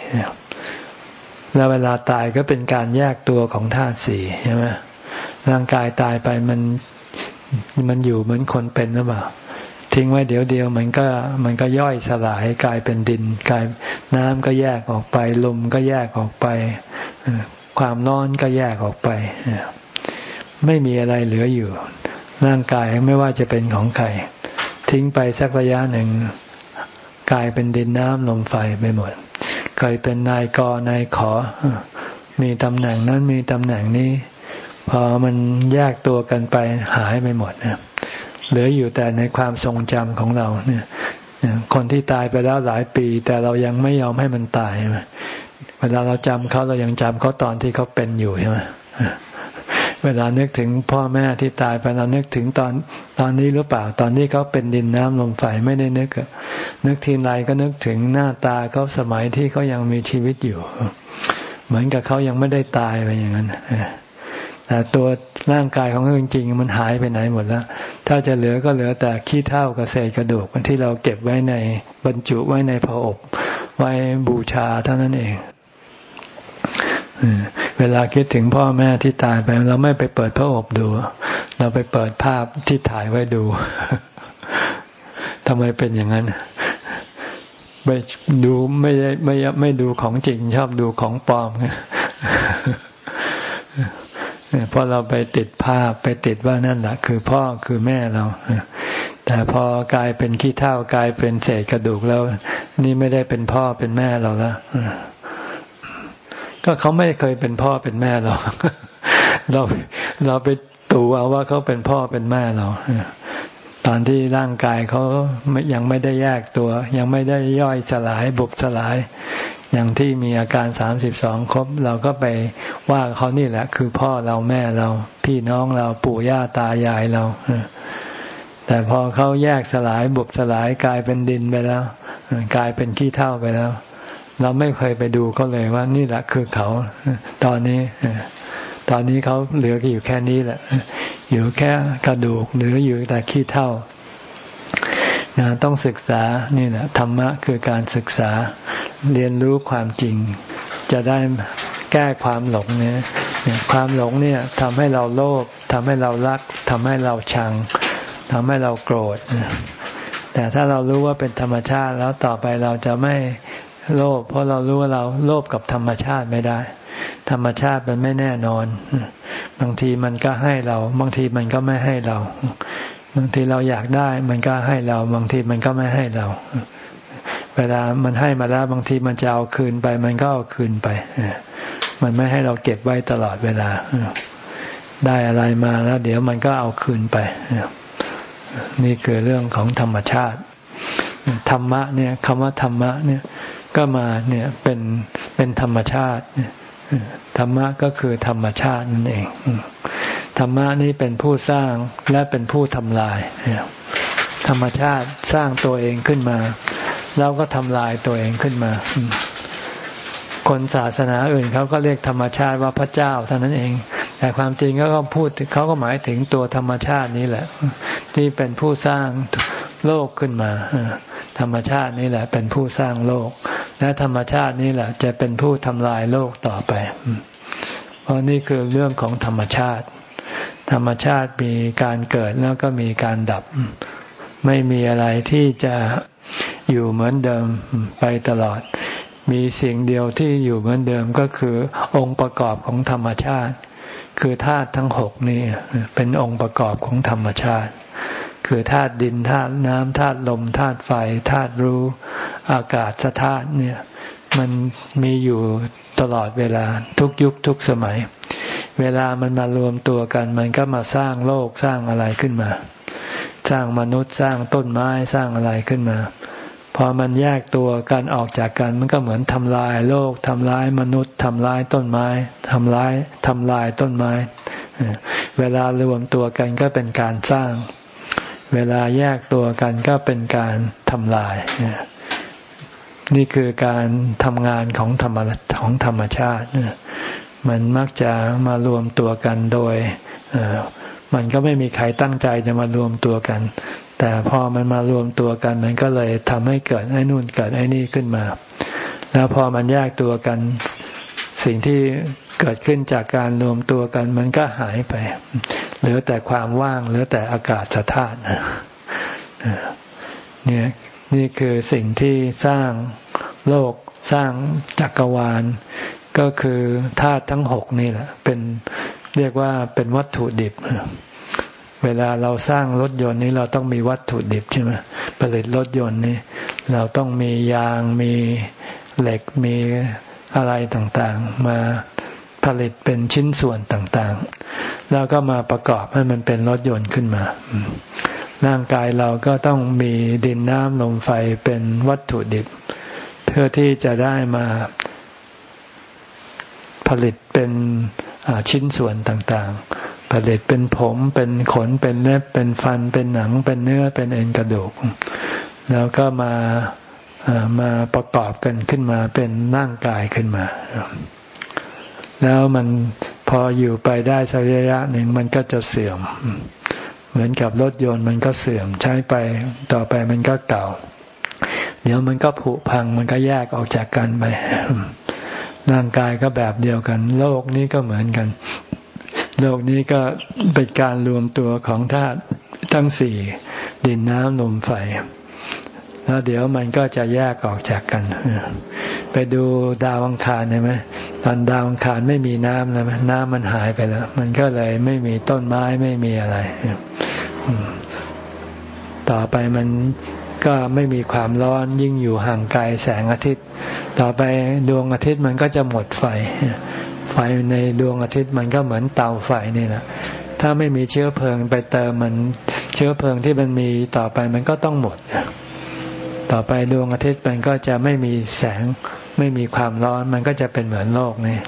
แล้วเวลาตายก็เป็นการแยกตัวของธาตุสี่ใช่ไหมร่างกายตายไปมันมันอยู่เหมือนคนเป็นหรือเปล่าทิ้งไว้เดี๋ยวเดียวมันก็มันก็ย่อยสลายกลายเป็นดินกลายน้ำก็แยกออกไปลมก็แยกออกไป ความร้อนก็แยกออกไป ไม่มีอะไรเหลืออยู่ ร่างกายไม่ว่าจะเป็นของใคร ทิ้งไปสักระยะหนึ่งกลายเป็นดินน้ำลมไฟไปหมดเคยเป็นนายกนายขอ มีตำแหน่งนั้นมีตำแหน่งนี้ พอมันแยกตัวกันไปหายไปหมดเนี่ยเหลืออยู่แต่ในความทรงจำของเราเนี่ยคนที่ตายไปแล้วหลายปี แต่เรายังไม่ยอมให้มันตาย เวลาเราจำเขาเรายังจำเขาตอนที่เขาเป็นอยู่ใช่ไหมเวลานึกถึงพ่อแม่ที่ตายไปเรานึกถึงตอนตอนนี้หรือเปล่า ตอนที่เขาเป็นดินน้ำลมไฟไม่ได้นึกนึกทีไรก็นึกถึงหน้าตาเขาสมัยที่เขายังมีชีวิตอยู่ เหมือนกับเขายังไม่ได้ตายไปอย่างนั้นแต่ตัวร่างกายของเขาจริงๆมันหายไปไหนหมดแล้ว ถ้าจะเหลือก็เหลือแต่ขี้เท่ากับเศษกระดูกที่เราเก็บไว้ในบรรจุไว้ในผาอบไว้บูชาเท่านั้นเอง เวลาคิดถึงพ่อแม่ที่ตายไป เราไม่ไปเปิดพระอบดู เราไปเปิดภาพที่ถ่ายไว้ดูทำไมเป็นอย่างนั้นไปดูไม่ไม่ไม่ดูของจริง ชอบดูของปลอมเพราะเราไปติดภาพไปติดว่านั่นแหละคือพ่อคือแม่เราแต่พอกลายเป็นขี้เท่ากลายเป็นเศษกระดูกแล้ว นี่ไม่ได้เป็นพ่อเป็นแม่เราแล้ว ก็เขาไม่เคยเป็นพ่อเป็นแม่เรา เราเราไปตู่เอาว่าเขาเป็นพ่อเป็นแม่เราตอนที่ร่างกายเขายังไม่ได้แยกตัว ยังไม่ได้ย่อยสลายบุบสลาย อย่างที่มีอาการสามสิบสองครบ เราก็ไปว่าเขานี่แหละ คือพ่อเราแม่เรา พี่น้องเราปู่ย่าตายายเราแต่พอเขาแยกสลายบุบสลายกลายเป็นดินไปแล้ว กลายเป็นขี้เท่าไปแล้ว เราไม่เคยไปดูเขาเลยว่า นี่แหละคือเขา ตอนนี้ ตอนนี้เขาเหลืออยู่แค่นี้แหละ อยู่แค่กระดูกเหลืออยู่แต่ขี้เท่านะต้องศึกษานี่แหละธรรมะคือการศึกษาเรียนรู้ความจริง จะได้แก้ความหลงเนี่ยความหลงเนี่ยทำให้เราโลภทำให้เรารักทำให้เราชังทำให้เราโกรธแต่ถ้าเรารู้ว่าเป็นธรรมชาติแล้วต่อไปเราจะไม่ โลภเพราะเรารู้ว่าเราโลภกับธรรมชาติไม่ได้ ธรรมชาติมันไม่แน่นอน บางทีมันก็ให้เรา บางทีมันก็ไม่ให้เรา บางทีเราอยากได้ มันก็ให้เรา บางทีมันก็ไม่ให้เรา เวลามันให้มาแล้วบางทีมันจะเอาคืนไป มันก็เอาคืนไปมันไม่ให้เราเก็บไว้ตลอดเวลาได้อะไรมาแล้ว เดี๋ยวมันก็เอาคืนไปนี่คือเรื่องของธรรมชาติธรรมะเนี่ยคำว่าธรรมะเนี่ย ก็มาเนี่ยเป็นเป็นธรรมชาติธรรมะก็คือธรรมชาตินั่นเอง ธรรมะนี้เป็นผู้สร้างและเป็นผู้ทำลาย ธรรมชาติสร้างตัวเองขึ้นมา แล้วก็ทำลายตัวเองขึ้นมา คนศาสนาอื่นเขาก็เรียกธรรมชาติว่าพระเจ้าเท่านั้นเอง แต่ความจริงเขาก็พูดเขาก็หมายถึงตัวธรรมชาตินี้แหละ ที่เป็นผู้สร้างโลกขึ้นมาธรรมชาตินี้แหละ เป็นผู้สร้างโลก และธรรมชาตินี้แหละ จะเป็นผู้ทำลายโลกต่อไป เพราะนี่คือเรื่องของธรรมชาติ ธรรมชาติมีการเกิดแล้วก็มีการดับ ไม่มีอะไรที่จะอยู่เหมือนเดิมไปตลอด มีสิ่งเดียวที่อยู่เหมือนเดิมก็คือ องค์ประกอบของธรรมชาติ คือธาตุทั้งหกนี่เป็นองค์ประกอบของธรรมชาติ คือธาตุดินธาตุน้ำธาตุลมธาตุไฟธาตุรู้ อากาศธาตุเนี่ย มันมีอยู่ตลอดเวลาทุกยุคทุกสมัย เวลามันมารวมตัวกัน มันก็มาสร้างโลกสร้างอะไรขึ้นมา สร้างมนุษย์สร้างต้นไม้สร้างอะไรขึ้นมา พอมันแยกตัวกันออกจากกัน มันก็เหมือนทำลายโลกทำลายมนุษย์ทำลายต้นไม้ทำลายทำลายต้นไม้ เวลารวมตัวกันก็เป็นการสร้าง เวลาแยกตัวกันก็เป็นการทำลายนี่ นี่คือการทำงานของธรรมของธรรมชาติ มันมักจะมารวมตัวกันโดยมันก็ไม่มีใครตั้งใจจะมารวมตัวกัน แต่พอมันมารวมตัวกัน มันก็เลยทำให้เกิดไอ้นู่นเกิดไอ้นี่ขึ้นมา แล้วพอมันแยกตัวกัน สิ่งที่เกิดขึ้นจากการรวมตัวกัน มันก็หายไปเหลือแต่ความว่างเหลือแต่อากาศธาตุเนี่ย นี่คือสิ่งที่สร้างโลกสร้างจักรวาล ก็คือธาตุทั้งหกนี่แหละ เป็นเรียกว่าเป็นวัตถุดิบ เวลาเราสร้างรถยนต์นี้เราต้องมีวัตถุดิบใช่ไหมผลิตรถยนต์นี่เราต้องมียางมีเหล็กมีอะไรต่างๆ มาผลิตเป็นชิ้นส่วนต่างๆ แล้วก็มาประกอบให้มันเป็นรถยนต์ขึ้นมา ร่างกายเราก็ต้องมีดินน้ำลมไฟเป็นวัตถุดิบ เพื่อที่จะได้มาผลิตเป็นชิ้นส่วนต่างๆ ผลิตเป็นผม เป็นขน เป็นเล็บ เป็นฟัน เป็นหนัง เป็นเนื้อ เป็นเอ็นกระดูก แล้วก็มามาประกอบกันขึ้นมาเป็นร่างกายขึ้นมา แล้วมันพออยู่ไปได้สักระยะหนึ่งมันก็จะเสื่อม เหมือนกับรถยนต์มันก็เสื่อมใช้ไปต่อไปมันก็เก่า เดี๋ยวมันก็ผุพังมันก็แยกออกจากกันไปร่างกายก็แบบเดียวกัน โลกนี้ก็เหมือนกัน โลกนี้ก็เป็นการรวมตัวของธาตุทั้งสี่ดินน้ำลมไฟแล้วเดี๋ยวมันก็จะแยกออกจากกัน ไปดูดาวอังคารใช่ไหมตอนดาวอังคารไม่มีน้ำแล้วน้ำมันหายไปแล้ว มันก็เลยไม่มีต้นไม้ไม่มีอะไร ต่อไปมันก็ไม่มีความร้อนยิ่งอยู่ห่างไกลแสงอาทิตย์ ต่อไปดวงอาทิตย์มันก็จะหมดไฟ ไฟในดวงอาทิตย์มันก็เหมือนเตาไฟนี่แหละถ้าไม่มีเชื้อเพลิงไปเติมมันเชื้อเพลิงที่มันมีต่อไปมันก็ต้องหมด ต่อไปดวงอาทิตย์มันก็จะไม่มีแสง ไม่มีความร้อน มันก็จะเป็นเหมือนโลกนี่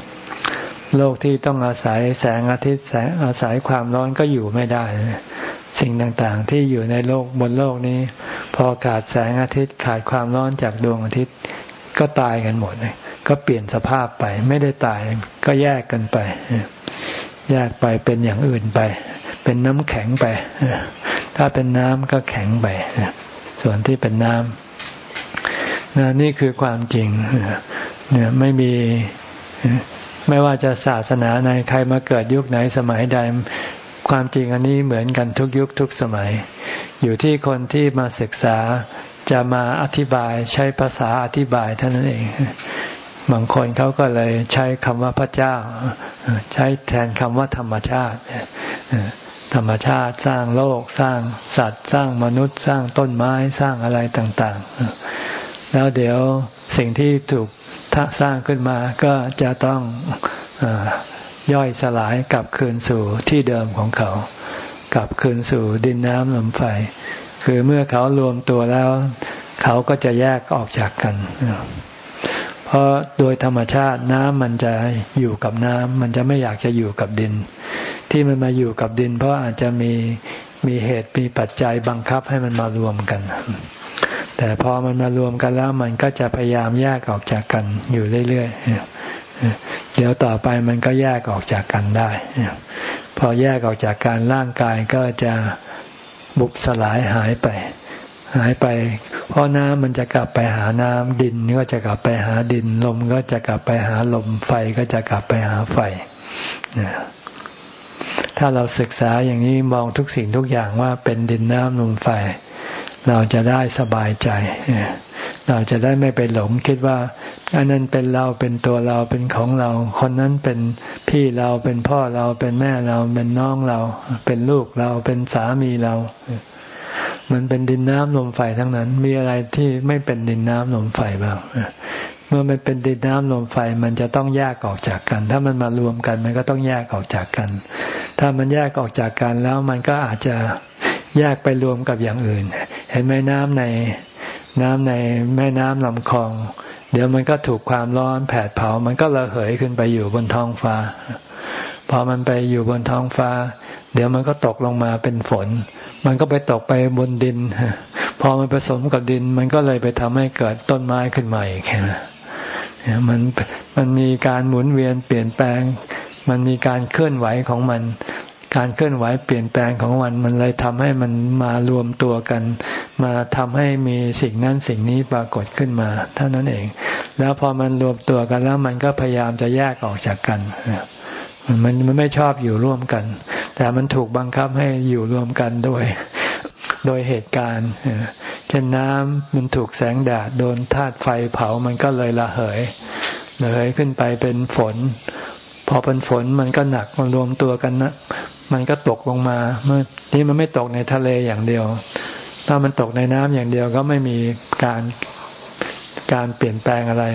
โลกที่ต้องอาศัยแสงอาทิตย์แสงอาศัยความร้อนก็อยู่ไม่ได้ สิ่งต่างๆ ที่อยู่ในโลกบนโลกนี้ พอขาดแสงอาทิตย์ขาดความร้อนจากดวงอาทิตย์ก็ตายกันหมดก็เปลี่ยนสภาพไป ไม่ได้ตายก็แยกกันไป แยกไปเป็นอย่างอื่นไป เป็นน้ำแข็งไป ถ้าเป็นน้ำก็แข็งไป ส่วนที่เป็นน้ำ นนี่คือความจริงเนี่ยไม่มีไม่ว่าจะศาสนาในใครมาเกิดยุคไหนสมัยใดความจริงอันนี้เหมือนกันทุกยุคทุกสมัย อยู่ที่คนที่มาศึกษาจะมาอธิบายใช้ภาษาอธิบายเท่านั้นเอง บางคนเขาก็เลยใช้คำว่าพระเจ้า ใช้แทนคำว่าธรรมชาติ ธรรมชาติสร้างโลกสร้างสัตว์ สร้างมนุษย์สร้างต้นไม้สร้างอะไรต่าง ๆ แล้วเดี๋ยวสิ่งที่ถูกสร้างขึ้นมาก็จะต้องย่อยสลายกลับคืนสู่ที่เดิมของเขา กลับคืนสู่ดินน้ำลมไฟ คือเมื่อเขารวมตัวแล้ว เขาก็จะแยกออกจากกัน เพราะโดยธรรมชาติน้ำมันจะอยู่กับน้ำมันจะไม่อยากจะอยู่กับดิน ที่มันมาอยู่กับดิน เพราะอาจจะมีมีเหตุมีปัจจัยบังคับให้มันมารวมกัน แต่พอมันมารวมกันแล้วมันก็จะพยายามแยกออกจากกันอยู่เรื่อยๆ เดี๋ยวต่อไปมันก็แยกออกจากกันได้ พอแยกออกจากการร่างกายก็จะบุบสลายหายไป หายไป เพราะน้ำมันจะกลับไปหาน้ำดินก็จะกลับไปหาดิน ลมก็จะกลับไปหาลมไฟก็จะกลับไปหาไฟถ้าเราศึกษาอย่างนี้มองทุกสิ่งทุกอย่างว่าเป็นดินน้ำลมไฟ เราจะได้สบายใจ เราจะได้ไม่ไปหลงคิดว่าอันนั้นเป็นเราเป็นตัวเราเป็นของเรา คนนั้นเป็นพี่เราเป็นพ่อเราเป็นแม่เราเป็นน้องเรา เป็นลูกเราเป็นสามีเรา มันเป็นดินน้ำลมไฟทั้งนั้น มีอะไรที่ไม่เป็นดินน้ำลมไฟบ้างเมื่อมันเป็นดินน้ำลมไฟมันจะต้องแยกออกจากกัน ถ้ามันมารวมกันมันก็ต้องแยกออกจากกัน ถ้ามันแยกออกจากกันแล้วมันก็อาจจะแยกไปรวมกับอย่างอื่น ห็นไหมน้ำในน้ำในแม่น้ำลำคลอง เดี๋ยวมันก็ถูกความร้อนแผดเผา มันก็ระเหยขึ้นไปอยู่บนท้องฟ้า พอมันไปอยู่บนท้องฟ้า เดี๋ยวมันก็ตกลงมาเป็นฝน มันก็ไปตกไปบนดิน พอมันผสมกับดิน มันก็เลยไปทำให้เกิดต้นไม้ขึ้นมาอีกนะมันมันมีการหมุนเวียนเปลี่ยนแปลง มันมีการเคลื่อนไหวของมัน การเคลื่อนไหวเปลี่ยนแปลงของมันมันเลยทำให้มันมารวมตัวกัน มาทำให้มีสิ่งนั้นสิ่งนี้ปรากฏขึ้นมาเท่านั้นเอง แล้วพอมันรวมตัวกันแล้วมันก็พยายามจะแยกออกจากกันมันมันไม่ชอบอยู่ร่วมกัน แต่มันถูกบังคับให้อยู่รวมกันโดยโดยเหตุการณ์เช่นน้ำมันถูกแสงแดดโดนธาตุไฟเผามันก็เลยระเหยระเหยขึ้นไปเป็นฝน พอเป็นฝนมันก็หนักมันรวมตัวกันนะมันก็ตกลงมาเมื่อนี้มันไม่ตกในทะเลอย่างเดียว ถ้ามันตกในน้ำอย่างเดียวก็ไม่มีการการเปลี่ยนแปลงอะไร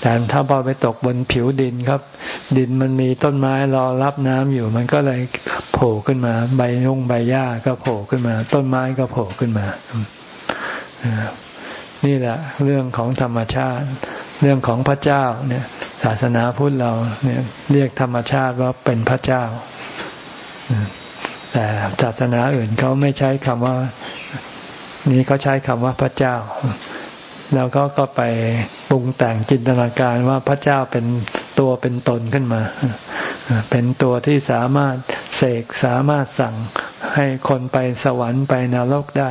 แต่ถ้าพอไปตกบนผิวดินครับ ดินมันมีต้นไม้รอรับน้ำอยู่ มันก็เลยโผล่ขึ้นมา ใบนุ่งใบหญ้าก็โผล่ขึ้นมา ต้นไม้ก็โผล่ขึ้นมา นี่แหละเรื่องของธรรมชาติ เรื่องของพระเจ้าเนี่ย ศาสนาพุทธเราเนี่ยเรียกธรรมชาติว่าเป็นพระเจ้า แต่ศาสนาอื่นเขาไม่ใช้คำว่า นี้เขาใช้คำว่าพระเจ้า แล้วก็ก็ไปปรุงแต่งจินตนาการว่าพระเจ้าเป็นตัวเป็นตนขึ้นมา เป็นตัวที่สามารถเสกสามารถสั่งให้คนไปสวรรค์ไปนรกได้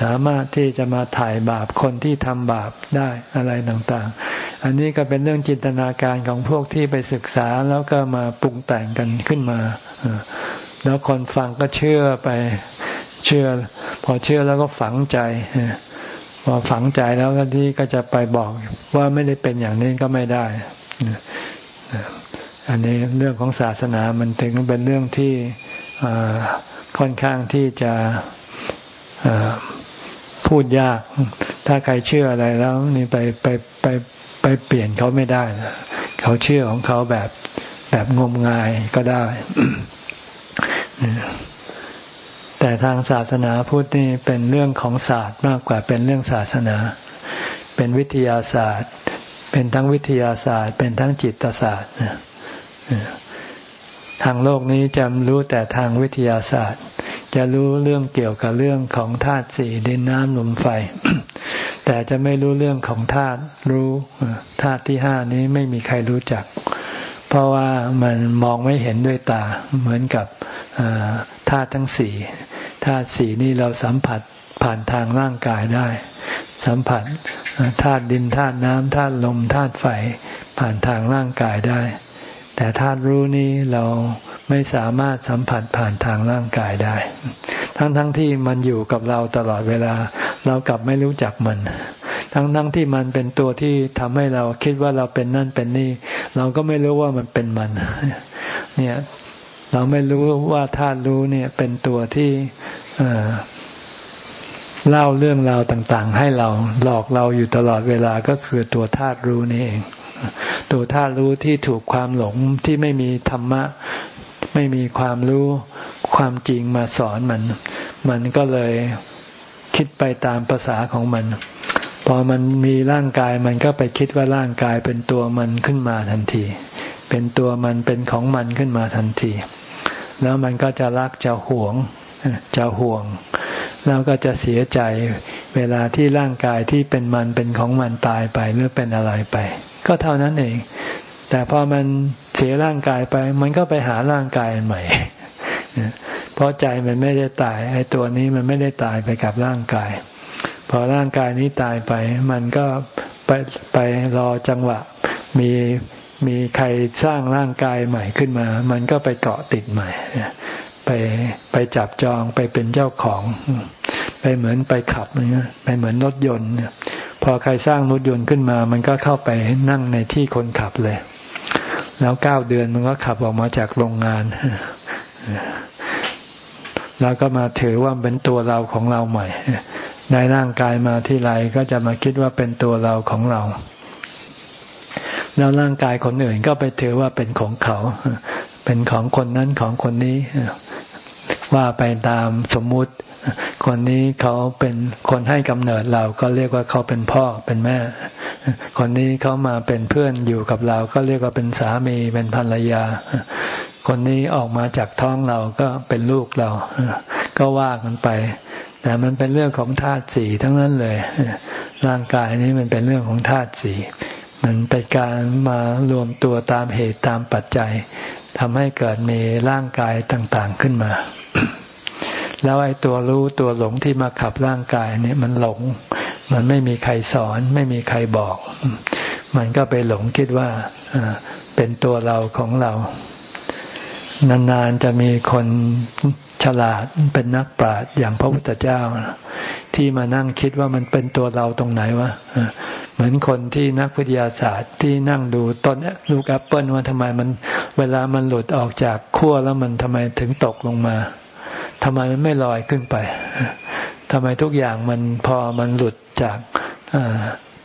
สามารถที่จะมาถ่ายบาปคนที่ทำบาปได้อะไรต่างๆ อันนี้ก็เป็นเรื่องจินตนาการของพวกที่ไปศึกษาแล้วก็มาปรุงแต่งกันขึ้นมา แล้วคนฟังก็เชื่อไปเชื่อ พอเชื่อแล้วก็ฝังใจ พอฝังใจแล้วก็ที่ก็จะไปบอกว่าไม่ได้เป็นอย่างนี้ก็ไม่ได้ อันนี้เรื่องของศาสนามันถึงเป็นเรื่องที่ค่อนข้างที่จะพูดยาก ถ้าใครเชื่ออะไรแล้ว นี่ไปไปไปไปเปลี่ยนเขาไม่ได้ เขาเชื่อของเขาแบบแบบงมงายก็ได้ แต่ทางศาสนาพุทธนี่เป็นเรื่องของศาสตร์มากกว่าเป็นเรื่องศาสนา เป็นวิทยาศาสตร์ เป็นทั้งวิทยาศาสตร์ เป็นทั้งจิตศาสตร์ทางโลกนี้จะรู้แต่ทางวิทยาศาสตร์ จะรู้เรื่องเกี่ยวกับเรื่องของธาตุสี่ดินน้ำลมไฟ แต่จะไม่รู้เรื่องของธาตุรู้ธาตุที่ห้านี้ไม่มีใครรู้จัก เพราะว่ามันมองไม่เห็นด้วยตา เหมือนกับธาตุทั้งสี่ธาตุสี่นี่เราสัมผัสผ่านทางร่างกายได้ สัมผัสธาตุดินธาตุน้ำธาตุลมธาตุไฟผ่านทางร่างกายได้ แต่ธาตุรู้นี้เราไม่สามารถสัมผัสผ่านทางร่างกายได้ ทั้งทั้งที่มันอยู่กับเราตลอดเวลา เรากลับไม่รู้จักมัน ทั้งทั้งที่มันเป็นตัวที่ทำให้เราคิดว่าเราเป็นนั่นเป็นนี่ เราก็ไม่รู้ว่ามันเป็นมัน เนี่ย เราไม่รู้ว่าธาตุรู้เนี่ย เป็นตัวที่เล่าเรื่องราวต่าง ๆ ให้เราหลอกเราอยู่ตลอดเวลาก็คือตัวธาตุรู้นี่เอง ตัวธาตุรู้ที่ถูกความหลงที่ไม่มีธรรมะ ไม่มีความรู้ความจริงมาสอนมัน มันก็เลยคิดไปตามภาษาของมัน อมันมีร่างกายมันก็ไปคิดว่าร่างกายเป็นตัวมันขึ้นมาทันที เป็นตัวมันเป็นของมันขึ้นมาทันที แล้วมันก็จะรักจะหวงจะห่วง แล้วก็จะเสียใจเวลาที่ร่างกายที่เป็นมันเป็นของมันตายไปหรือเป็นอะไรไป ก็เท่านั้นเอง แต่พอมันเสียร่างกายไป มันก็ไปหาร่างกายใหม่เพราะใจมันไม่ได้ตายไอ้ตัวนี้มันไม่ได้ตายไปกับร่างกาย พอร่างกายนี้ตายไป มันก็ไปไปรอจังหวะ มีมีใครสร้างร่างกายใหม่ขึ้นมา มันก็ไปเกาะติดใหม่ ไปไปจับจองไปเป็นเจ้าของ ไปเหมือนไปขับเนี่ยไปเหมือนรถยนต์พอใครสร้างรถยนต์ขึ้นมา มันก็เข้าไปนั่งในที่คนขับเลย แล้วเก้าเดือนมันก็ขับออกมาจากโรงงาน แล้วก็มาถือว่าเป็นตัวเราของเราใหม่ ในร่างกายมาที่ไรก็จะมาคิดว่าเป็นตัวเราของเรา แล้วร่างกายคนอื่นก็ไปถือว่าเป็นของเขา เป็นของคนนั้นของคนนี้ ว่าไปตามสมมุติ คนนี้เขาเป็นคนให้กำเนิดเราก็เรียกว่าเขาเป็นพ่อเป็นแม่ คนนี้เขามาเป็นเพื่อนอยู่กับเรา ก็เรียกว่าเป็นสามีเป็นภรรยา คนนี้ออกมาจากท้องเราก็เป็นลูกเรา ก็ว่ากันไป แต่มันเป็นเรื่องของธาตุสี่ทั้งนั้นเลย ร่างกายนี้มันเป็นเรื่องของธาตุสี่มันเป็นการมารวมตัวตามเหตุตามปัจจัยทำให้เกิดมีร่างกายต่างๆขึ้นมา แล้วไอ้ตัวรู้ตัวหลงที่มาขับร่างกายเนี่ยมันหลง มันไม่มีใครสอน ไม่มีใครบอก มันก็ไปหลงคิดว่าเป็นตัวเราของเรา นานๆจะมีคน ฉลาดเป็นนักปราชญ์อย่างพระพุทธเจ้า ที่มานั่งคิดว่ามันเป็นตัวเราตรงไหนวะเหมือนคนที่นักวิทยาศาสตร์ที่นั่งดูต้นลูกแอปเปิลว่าทำไมมัน เวลามันหลุดออกจากขั้วแล้วมันทำไมถึงตกลงมาทำไมมันไม่ลอยขึ้นไปทำไมทุกอย่างมันพอมันหลุดจาก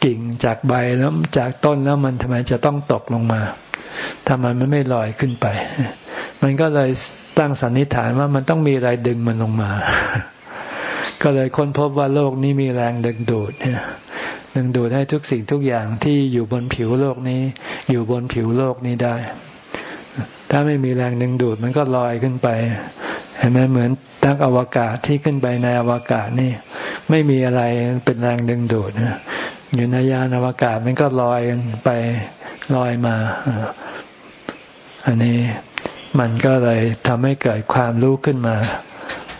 กิ่งจากใบแล้วจากต้นแล้วมันทำไมจะต้องตกลงมาทำไมมันไม่ลอยขึ้นไป มันก็เลย ตั้งสันนิษฐานว่ามันต้องมีอะไรดึงมันลงมา ก็เลยค้นพบว่าโลกนี้มีแรงดึงดูดเนี่ยดึงดูดให้ทุกสิ่งทุกอย่างที่อยู่บนผิวโลกนี้ อยู่บนผิวโลกนี้ได้ ถ้าไม่มีแรงดึงดูดมันก็ลอยขึ้นไป เห็นไหมเหมือนนักอวกาศที่ขึ้นไปในอวกาศนี่ ไม่มีอะไรเป็นแรงดึงดูดนะอยู่ในยานอวกาศมันก็ลอยไปลอยมา อันนี้ มันก็เลยทำให้เกิดความรู้ขึ้นมา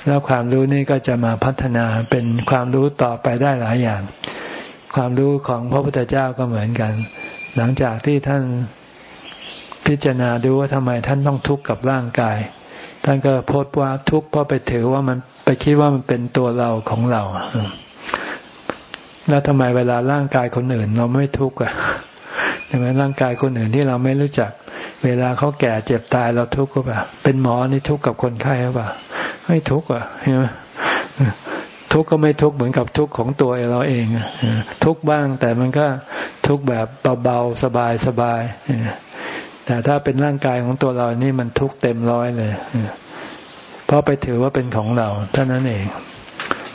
แล้วความรู้นี่ก็จะมาพัฒนาเป็นความรู้ต่อไปได้หลายอย่าง ความรู้ของพระพุทธเจ้าก็เหมือนกัน หลังจากที่ท่านพิจารณาดูว่าทำไมท่านต้องทุกข์กับร่างกาย ท่านก็พบว่าทุกข์เพราะไปถือว่ามันไปคิดว่ามันเป็นตัวเราของเรา แล้วทำไมเวลาร่างกายคนอื่น เราไม่ทุกข์อะใช่ไหมร่างกายคนอื่นที่เราไม่รู้จัก เวลาเขาแก่เจ็บตายเราทุกข์ก็ป่ะเป็นหมอนี่ทุกข์กับคนไข้หรือเปล่าไม่ทุกข์อะใช่ไหมทุกข์ก็ไม่ทุกข์เหมือนกับทุกข์ของตัวเราเองทุกข์บ้างแต่มันก็ทุกข์แบบเบาๆสบายๆแต่ถ้าเป็นร่างกายของตัวเรานี่มันทุกข์เต็มร้อยเลยเพราะไปถือว่าเป็นของเราเท่านั้นเอง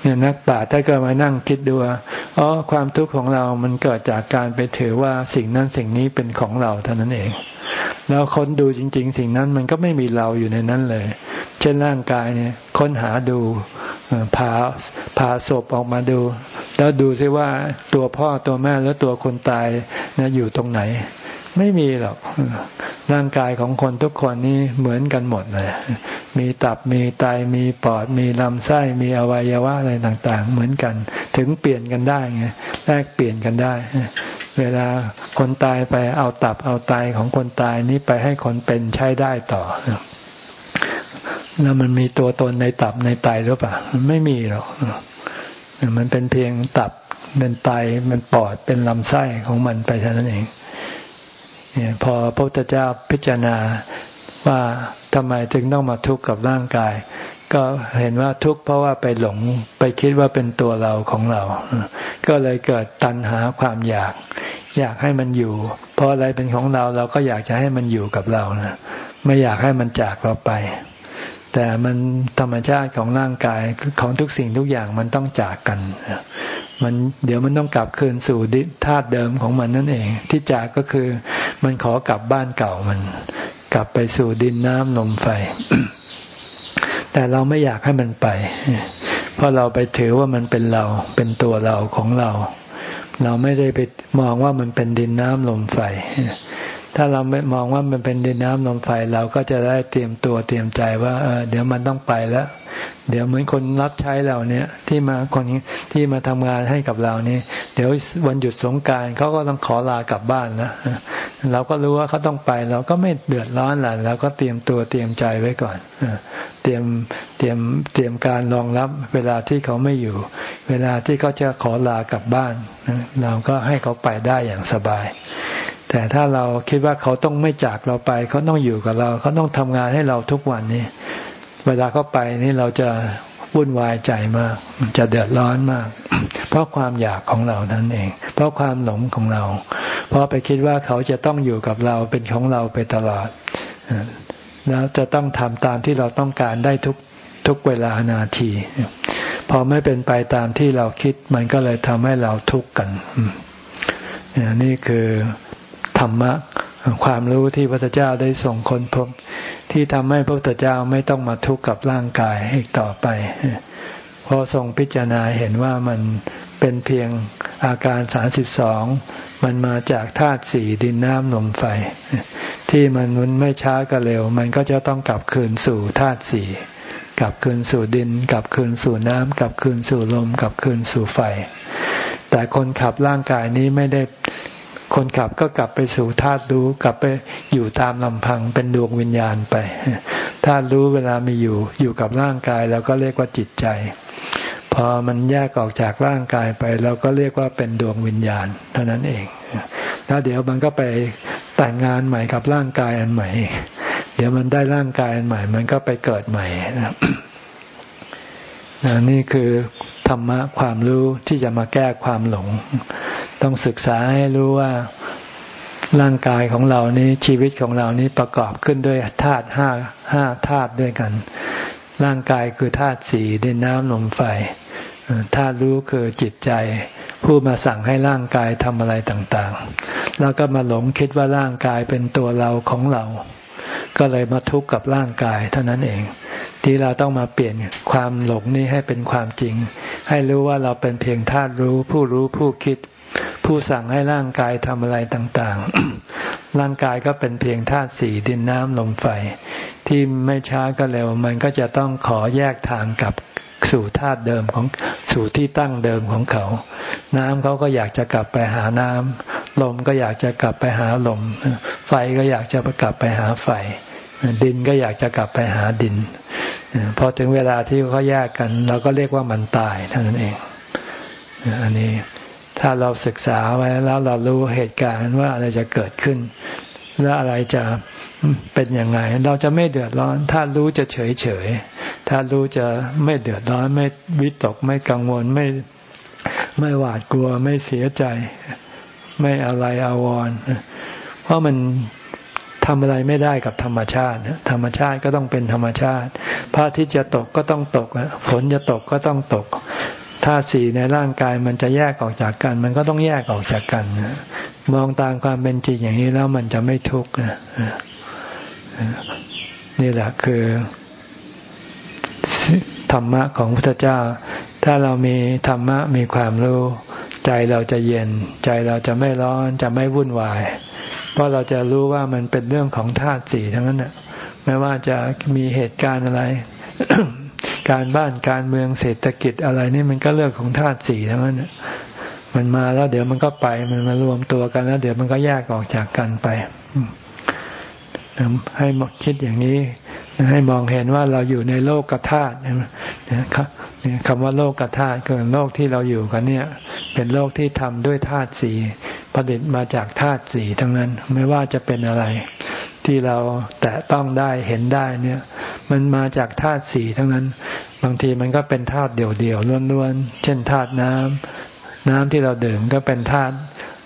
เนี่ยนักปราชญ์ถ้าเกิดมานั่งคิดดูว่อ๋อความทุกข์ของเรามันเกิดจากการไปถือว่าสิ่งนั้นสิ่งนี้เป็นของเราเท่านั้นเอง แล้วค้นดูจริง ๆ สิ่งนั้นมันก็ไม่มีเราอยู่ในนั้นเลย เช่นร่างกายเนี่ยค้นหาดูผ่าผ่าศพออกมาดู แล้วดูซิว่าตัวพ่อตัวแม่แล้วตัวคนตายนะอยู่ตรงไหนไม่มีหรอกร่างกายของคนทุกคนนี่เหมือนกันหมดเลย มีตับมีไตมีปอด มีลำไส้มีอวัยวะอะไรต่างๆ เหมือนกัน ถึงเปลี่ยนกันได้ไงแลกเปลี่ยนกันได้ เวลาคนตายไปเอาตับเอาไตของคนตายนี้ไปให้คนเป็นใช้ได้ต่อแล้วมันมีตัวตนในตับในไตหรือเปล่ามันไม่มีหรอกมันเป็นเพียงตับเป็นไตเป็นปอดเป็นลำไส้ของมันไปเท่านั้นเอง เนี่ยพอพระพุทธเจ้าพิจารณาว่าทำไมจึงต้องมาทุกข์กับร่างกาย ก็เห็นว่าทุกข์เพราะว่าไปหลงไปคิดว่าเป็นตัวเราของเรา ก็เลยเกิดตัณหาความอยาก อยากให้มันอยู่ เพราะอะไรเป็นของเราเราก็อยากจะให้มันอยู่กับเรานะไม่อยากให้มันจากเราไป แต่มันธรรมชาติของร่างกายของทุกสิ่งทุกอย่างมันต้องจากกันมันเดี๋ยวมันต้องกลับคืนสู่ธาตุเดิมของมันนั่นเอง ที่จากก็คือ มันขอกลับบ้านเก่ามัน กลับไปสู่ดินน้ำลมไฟ แต่เราไม่อยากให้มันไป เพราะเราไปถือว่ามันเป็นเราเป็นตัวเราของเรา เราไม่ได้ไปมองว่ามันเป็นดินน้ำลมไฟ ถ้าเราไม่มองว่ามันเป็นดินน้ำลมไฟเราก็จะได้เตรียมตัวเตรียมใจว่าเออเดี๋ยวมันต้องไปแล้ว เดี๋ยวเหมือนคนรับใช้เราเนี่ย ที่มาคนที่มาทำงานให้กับเรานี่เดี๋ยววันหยุดสงการเขาก็ต้องขอลากลับบ้านนะเราก็รู้ว่าเขาต้องไปเราก็ไม่เดือดร้อนหละเราก็เตรียมตัวเตรียมใจไว้ก่อนเตรียมเตรียมเตรียมการรองรับเวลาที่เขาไม่อยู่ เวลาที่เขาจะขอลากลับบ้านเราก็ให้เขาไปได้อย่างสบาย แต่ถ้าเราคิดว่าเขาต้องไม่จากเราไป เขาต้องอยู่กับเรา เขาต้องทำงานให้เราทุกวันนี้ เวลาเขาไปนี่เราจะวุ่นวายใจมากจะเดือดร้อนมาก เพราะความอยากของเรานั่นเอง เพราะความหลงของเรา เพราะไปคิดว่าเขาจะต้องอยู่กับเราเป็นของเราไปตลอด แล้วจะต้องทำตามที่เราต้องการได้ทุกทุกเวลานาที พอไม่เป็นไปตามที่เราคิดมันก็เลยทำให้เราทุกข์กันนี่คือ ธรรมะ ความรู้ที่พระพุทธเจ้าได้ส่งคนพบ ที่ทำให้พระพุทธเจ้าไม่ต้องมาทุกข์กับร่างกายอีกต่อไปเพราะทรงพิจารณาเห็นว่ามันเป็นเพียงอาการสาสิบสองมันมาจากธาตุสี่ดินน้ำลมไฟ ที่มันมันไม่ช้าก็เร็ว มันก็จะต้องกลับคืนสู่ธาตุสี่กลับคืนสู่ดิน กลับคืนสู่น้ำกลับคืนสู่ลม กลับคืนสู่ไฟ แต่คนขับร่างกายนี้ไม่ได้ คนขับก็กลับไปสู่ธาตุรู้กลับไปอยู่ตามลำพังเป็นดวงวิญญาณไปธาตุรู้เวลามีอยู่ อยู่กับร่างกายแล้วก็เรียกว่าจิตใจ พอมันแยกออกจากร่างกายไปเราก็เรียกว่าเป็นดวงวิญญาณ เท่านั้นเองแล้วเดี๋ยวมันก็ไปแต่งงานใหม่กับร่างกายอันใหม่ เดี๋ยวมันได้ร่างกายอันใหม่ มันก็ไปเกิดใหม่นี่ นี่คือธรรมะความรู้ที่จะมาแก้ความหลง ต้องศึกษาให้รู้ว่าร่างกายของเรานี้ชีวิตของเรานี้ประกอบขึ้นด้วยธาตุห้าห้าธาตุด้วยกัน ร่างกายคือธาตุสี่ดินน้ำลมไฟธาตุรู้คือจิตใจ ผู้มาสั่งให้ร่างกายทำอะไรต่างๆ แล้วก็มาหลงคิดว่าร่างกายเป็นตัวเราของเรา ก็เลยมาทุกข์กับร่างกายเท่านั้นเอง ที่เราต้องมาเปลี่ยนความหลงนี้ให้เป็นความจริง ให้รู้ว่าเราเป็นเพียงธาตุรู้ ผู้รู้ผู้คิด ผู้สั่งให้ร่างกายทำอะไรต่างๆ ร่างกายก็เป็นเพียงธาตุสี่ดินน้ำลมไฟ ที่ไม่ช้าก็เร็ว มันก็จะต้องขอแยกทางกับสู่ธาตุเดิมของสู่ที่ตั้งเดิมของเขา น้ำเขาก็อยากจะกลับไปหาน้ำลมก็อยากจะกลับไปหาลม ไฟก็อยากจะกลับไปหาไฟ ดินก็อยากจะกลับไปหาดินพอถึงเวลาที่เขาแยกกัน เราก็เรียกว่ามันตายเท่านั้นเองอันนี้ถ้าเราศึกษาไว้แล้วเรารู้เหตุการณ์ว่าอะไรจะเกิดขึ้น และอะไรจะเป็นยังไง เราจะไม่เดือดร้อน ถ้ารู้จะเฉยเฉยถ้ารู้จะไม่เดือดร้อน ไม่วิตกไม่กังวลไม่ไม่หวาดกลัวไม่เสียใจ ไม่อะไรอาวร เพราะมัน ทำอะไรไม่ได้กับธรรมชาติ ธรรมชาติก็ต้องเป็นธรรมชาติ พระอาทิตย์จะตกก็ต้องตกฝนจะตกก็ต้องตกธาตุสี่ในร่างกายมันจะแยกออกจากกัน มันก็ต้องแยกออกจากกันมองตามความเป็นจริงอย่างนี้แล้วมันจะไม่ทุกข์นี่แหละคือธรรมะของพระพุทธเจ้า ถ้าเรามีธรรมะมีความรู้ ใจเราจะเย็น ใจเราจะไม่ร้อนจะไม่วุ่นวาย เพราะเราจะรู้ว่ามันเป็นเรื่องของธาตุสี่ทั้งนั้นนะไม่ว่าจะมีเหตุการณ์อะไร การบ้านการเมืองเศรษฐกิจอะไรนี่มันก็เรื่องของธาตุสี่ทั้งนั้นมันมาแล้วเดี๋ยวมันก็ไปมันมารวมตัวกันแล้ว เดี๋ยวมันก็แยกออกจากกันไปให้คิดอย่างนี้ให้มองเห็นว่าเราอยู่ในโลกกธาตุนะครับ คำว่าโลกกธาตุคือโลกที่เราอยู่กันเนี่ย เป็นโลกที่ทำด้วยธาตุสี่ผลิตมาจากธาตุสี่ทั้งนั้นไม่ว่าจะเป็นอะไร ที่เราแตะต้องได้เห็นได้เนี่ย มันมาจากธาตุสี่ทั้งนั้น บางทีมันก็เป็นธาตุเดี่ยวๆล้วนๆเช่นธาตุน้ำน้ำที่เราดื่มก็เป็นธาตุ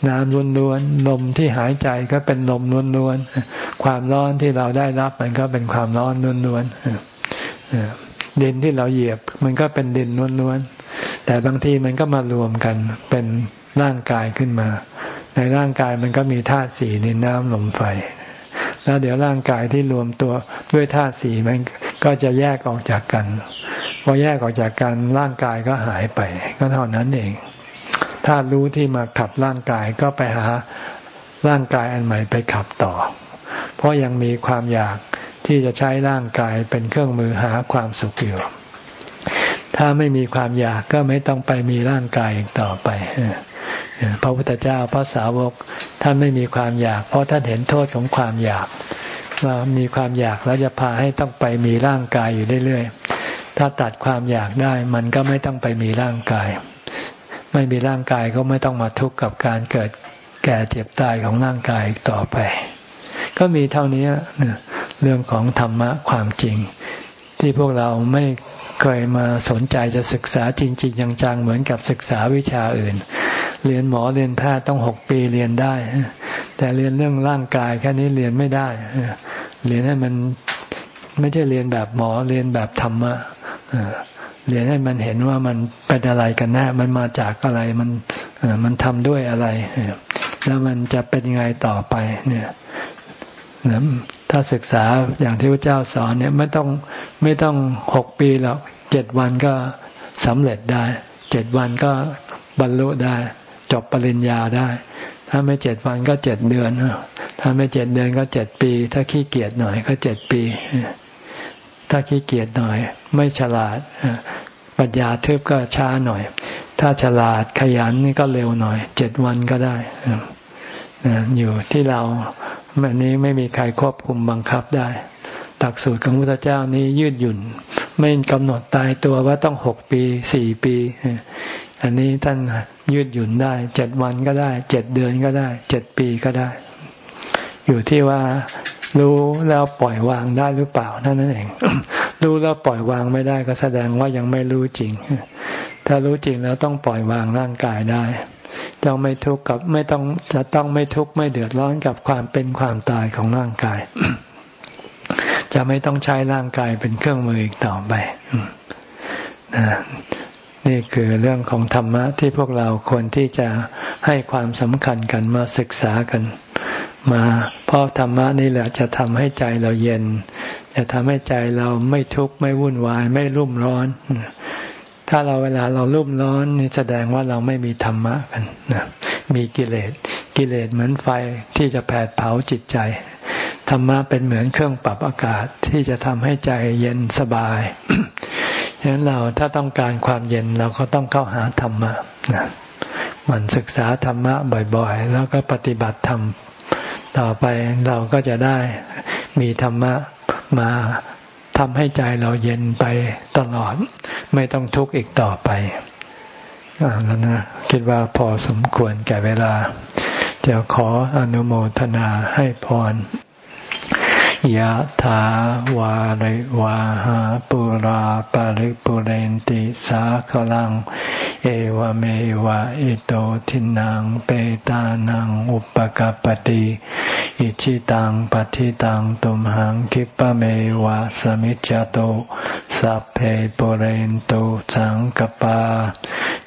น้ำล้วนๆลมที่หายใจก็เป็นลมล้วนๆความร้อนที่เราได้รับมันก็เป็นความร้อนล้วนๆ ดินที่เราเหยียบ มันก็เป็นดินล้วนๆ แต่บางทีมันก็มารวมกันเป็นร่างกายขึ้นมา ในร่างกายมันก็มีธาตุสี่ดินน้ำลมไฟ แล้วเดี๋ยวร่างกายที่รวมตัวด้วยธาตุสี่มันก็จะแยกออกจากกัน พอแยกออกจากกันร่างกายก็หายไป ก็เท่านั้นเองธาตุรู้ที่มาขับร่างกายก็ไปหาร่างกายอันใหม่ไปขับต่อ เพราะยังมีความอยาก ที่จะใช้ร่างกายเป็นเครื่องมือหาความสุขอยู่ ถ้าไม่มีความอยากก็ไม่ต้องไปมีร่างกายอีกต่อไปพระพุทธเจ้าพระสาวกท่านไม่มีความอยาก เพราะท่านเห็นโทษของความอยาก ว่ามีความอยากแล้วจะพาให้ต้องไปมีร่างกายอยู่เรื่อยๆถ้าตัดความอยากได้มันก็ไม่ต้องไปมีร่างกาย ไม่มีร่างกายก็ไม่ต้องมาทุกข์กับการเกิดแก่เจ็บตายของร่างกายอีกต่อไป ก็มีเท่านี้เรื่องของธรรมะความจริง ที่พวกเราไม่เคยมาสนใจจะศึกษาจริงๆจังๆเหมือนกับศึกษาวิชาอื่น เรียนหมอเรียนแพทย์ต้องหกปีเรียนได้ แต่เรียนเรื่องร่างกายแค่นี้เรียนไม่ได้ เรียนให้มันไม่ใช่เรียนแบบหมอเรียนแบบธรรมะเรียนให้มันเห็นว่ามันเป็นอะไรกันแน่มันมาจากอะไรมันมันทำด้วยอะไรแล้วมันจะเป็นยังไงต่อไปเนี่ย ถ้าศึกษาอย่างที่พระเจ้าสอนเนี่ยไม่ต้องไม่ต้องหกปีหรอกเจ็ดวันก็สำเร็จได้เจ็ดวันก็บรรลุได้ จบปริญญาได้ ถ้าไม่เจ็ดวันก็เจ็ดเดือน ถ้าไม่เจ็ดเดือนก็เจ็ดปี ถ้าขี้เกียจหน่อยก็เจ็ดปี ถ้าขี้เกียจหน่อย ไม่ฉลาดปัญญาทึบก็ช้าหน่อย ถ้าฉลาดขยันนี่ก็เร็วหน่อย เจ็ดวันก็ได้อยู่ที่เรา แบบนี้ไม่มีใครควบคุมบังคับได้ตักสูตรของพระเจ้านี้ยืดหยุ่น ไม่กำหนดตายตัวว่าต้องหกปีสี่ปี อันนี้ท่านยืดหยุ่นได้เจ็ดวันก็ได้เจ็ดเดือนก็ได้เจ็ดปีก็ได้ อยู่ที่ว่ารู้แล้วปล่อยวางได้หรือเปล่านั่นนั่นเอง รู้แล้วปล่อยวางไม่ได้ก็แสดงว่ายังไม่รู้จริง ถ้ารู้จริงแล้วต้องปล่อยวางร่างกายได้ ต้องไม่ทุกข์กับไม่ต้องจะต้องไม่ทุกข์ไม่เดือดร้อนกับความเป็นความตายของร่างกาย จะไม่ต้องใช้ร่างกายเป็นเครื่องมืออีกต่อไปนี่คือเรื่องของธรรมะที่พวกเราควรที่จะให้ความสำคัญกันมาศึกษากัน มาเพราะธรรมะนี่แหละจะทำให้ใจเราเย็น จะทำให้ใจเราไม่ทุกข์ไม่วุ่นวายไม่รุ่มร้อน ถ้าเราเวลาเรารุ่มร้อนนี่แสดงว่าเราไม่มีธรรมะกันนะมีกิเลส กิเลสเหมือนไฟที่จะแผดเผาจิตใจ ธรรมะเป็นเหมือนเครื่องปรับอากาศที่จะทำให้ใจเย็นสบายฉะนั้นเราถ้าต้องการความเย็นเราก็ต้องเข้าหาธรรมะนะมันศึกษาธรรมะบ่อยๆ แล้วก็ปฏิบัติธรรม ต่อไปเราก็จะได้มีธรรมะมา ทำให้ใจเราเย็นไปตลอด ไม่ต้องทุกข์อีกต่อไปแล้วนะคิดว่าพอสมควรแก่เวลา จะขออนุโมทนาให้พร ยะถาวาริวาหาปุราปาริปุเรนติสาขลัง เอวเมวะอิโตทินังเปตานังอุปกาปติอิชิตังปฏิตังตุมหังคิปะเมวะสมิจจโตสัพเพปุเรนตุสังกปา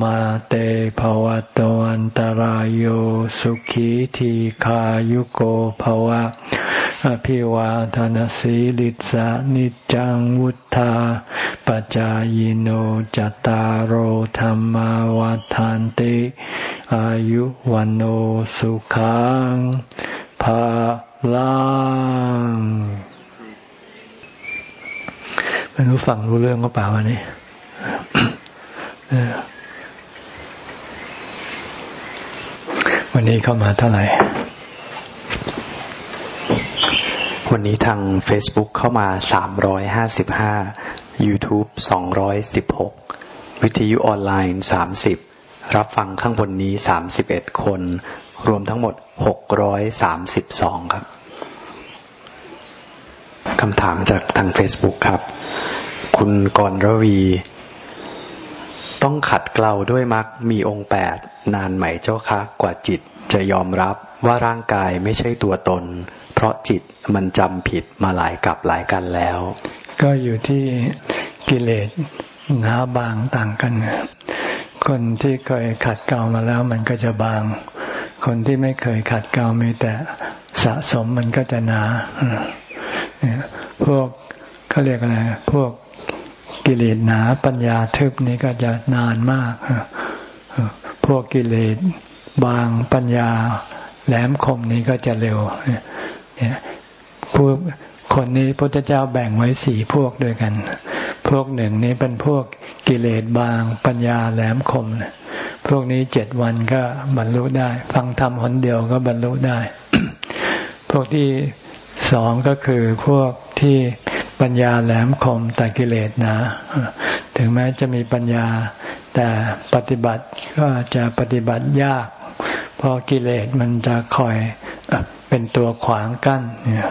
มาเตภวะตวันตารโยสุขีทีขายุโกภวะ อภิวาทานสีลิสานิจังวุธาปจายโนจตารโหธรรมวาทานติ อายุวันโอสุขังภาลังไม่รู้ฟังรู้เรื่องก็เปล่าวันนี้ วันนี้เข้ามาเท่าไหร่ วันนี้ทาง Facebook เข้ามา 355 YouTube 216 วิทยุออนไลน์ 30 รับฟังข้างบนนี้ 31 คน รวมทั้งหมด 632 ครับคำถามจากทาง Facebook ครับ คุณกรรวี ต้องขัดเกลาด้วยมักมีองค์แปดนานไหมเจ้าคะกว่าจิตจะยอมรับว่าร่างกายไม่ใช่ตัวตน เพราะจิตมันจำผิดมาหลายกับหลายกันแล้ว ก็อยู่ที่กิเลสหนาบางต่างกัน คนที่เคยขัดเกลามาแล้วมันก็จะบาง คนที่ไม่เคยขัดเกลามีแต่สะสมมันก็จะหนาพวกเขาเรียกอะไรพวก กิเลสหนาปัญญาทึบนี้ก็จะนานมาก พวกกิเลสบางปัญญาแหลมคมนี้ก็จะเร็วเนี่ยพวกคนนี้พระเจ้าแบ่งไว้สี่พวกด้วยกัน พวกหนึ่งนี้เป็นพวกกิเลสบางปัญญาแหลมคม พวกนี้เจ็ดวันก็บรรลุได้ ฟังธรรมหนเดียวก็บรรลุได้ พวกที่สองก็คือพวกที่ ปัญญาแหลมคมแต่กิเลสหนาถึงแม้จะมีปัญญา แต่ปฏิบัติก็จะปฏิบัติยาก เพราะกิเลสมันจะคอยเป็นตัวขวางกั้นเนี่ย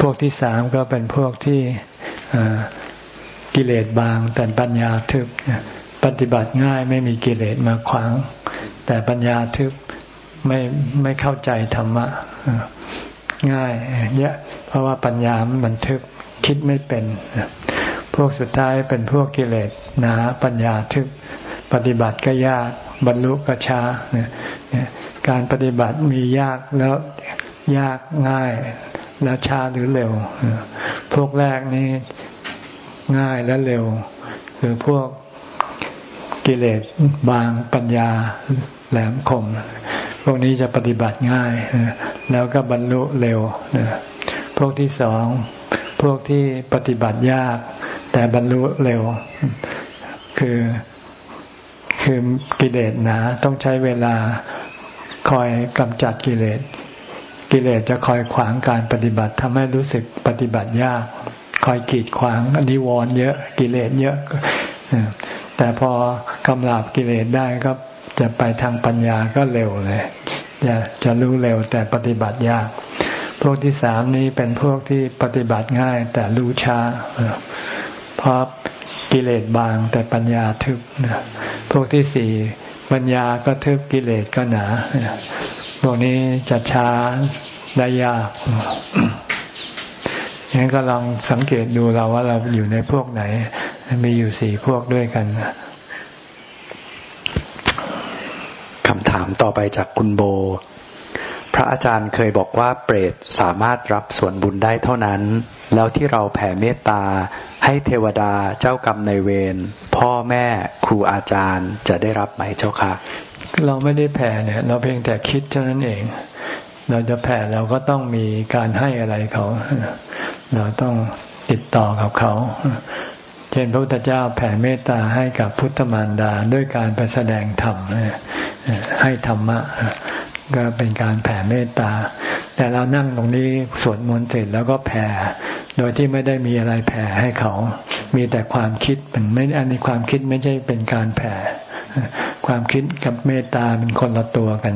พวกที่สามก็เป็นพวกที่กิเลสบางแต่ปัญญาทึบปฏิบัติง่ายไม่มีกิเลสมาขวาง แต่ปัญญาทึบไม่ไม่เข้าใจธรรมะ ง่ายเยอะเพราะว่าปัญญามันทึบคิดไม่เป็น พวกสุดท้ายเป็นพวกกิเลสหนาปัญญาทึบปฏิบัติก็ยากบรรลุก็ช้าการปฏิบัติมียากแล้วยากง่ายแล้วช้าหรือเร็ว พวกแรกนี่ง่ายและเร็ว คือพวกกิเลสบางปัญญาแหลมคม พวกนี้จะปฏิบัติง่าย แล้วก็บรรลุเร็ว พวกที่สอง พวกที่ปฏิบัติยาก แต่บรรลุเร็ว คือคือกิเลสหนาต้องใช้เวลาคอยกำจัดกิเลส กิเลสจะคอยขวางการปฏิบัติทำให้รู้สึกปฏิบัติยาก คอยกีดขวางนิวรณ์เยอะ กิเลสเยอะ แต่พอกำราบกิเลสได้ก็จะไปทางปัญญาก็เร็วเลยจะจะรู้เร็วแต่ปฏิบัติยาก พวกที่สามนี้เป็นพวกที่ปฏิบัติง่ายแต่รู้ช้าเพราะกิเลสบางแต่ปัญญาทึบพวกที่สี่ปัญญาก็ทึบกิเลสก็หนาพวกนี้จะช้าได้ยาก งั้นก็ลองสังเกตดูเราว่าเราอยู่ในพวกไหน มีอยู่สี่พวกด้วยกันคำถามต่อไปจากคุณโบ พระอาจารย์เคยบอกว่าเปรตสามารถรับส่วนบุญได้เท่านั้น แล้วที่เราแผ่เมตตา ให้เทวดาเจ้ากรรมในเวรพ่อแม่ครูอาจารย์จะได้รับไหมเจ้าคะเราไม่ได้แผ่เนี่ย เราเพียงแต่คิดเท่านั้นเอง เราจะแผ่เราก็ต้องมีการให้อะไรเขา เราต้องติดต่อกับเขา เช่นพระพุทธเจ้าแผ่เมตตาให้กับพุทธมารดาด้วยการไปแสดงธรรมให้ธรรมะก็เป็นการแผ่เมตตา แต่เรานั่งตรงนี้สวดมนต์เสร็จแล้วก็แผ่ โดยที่ไม่ได้มีอะไรแผ่ให้เขา มีแต่ความคิดมันไม่อันนี้ความคิดไม่ใช่เป็นการแผ่ ความคิดกับเมตตาเป็นคนละตัวกัน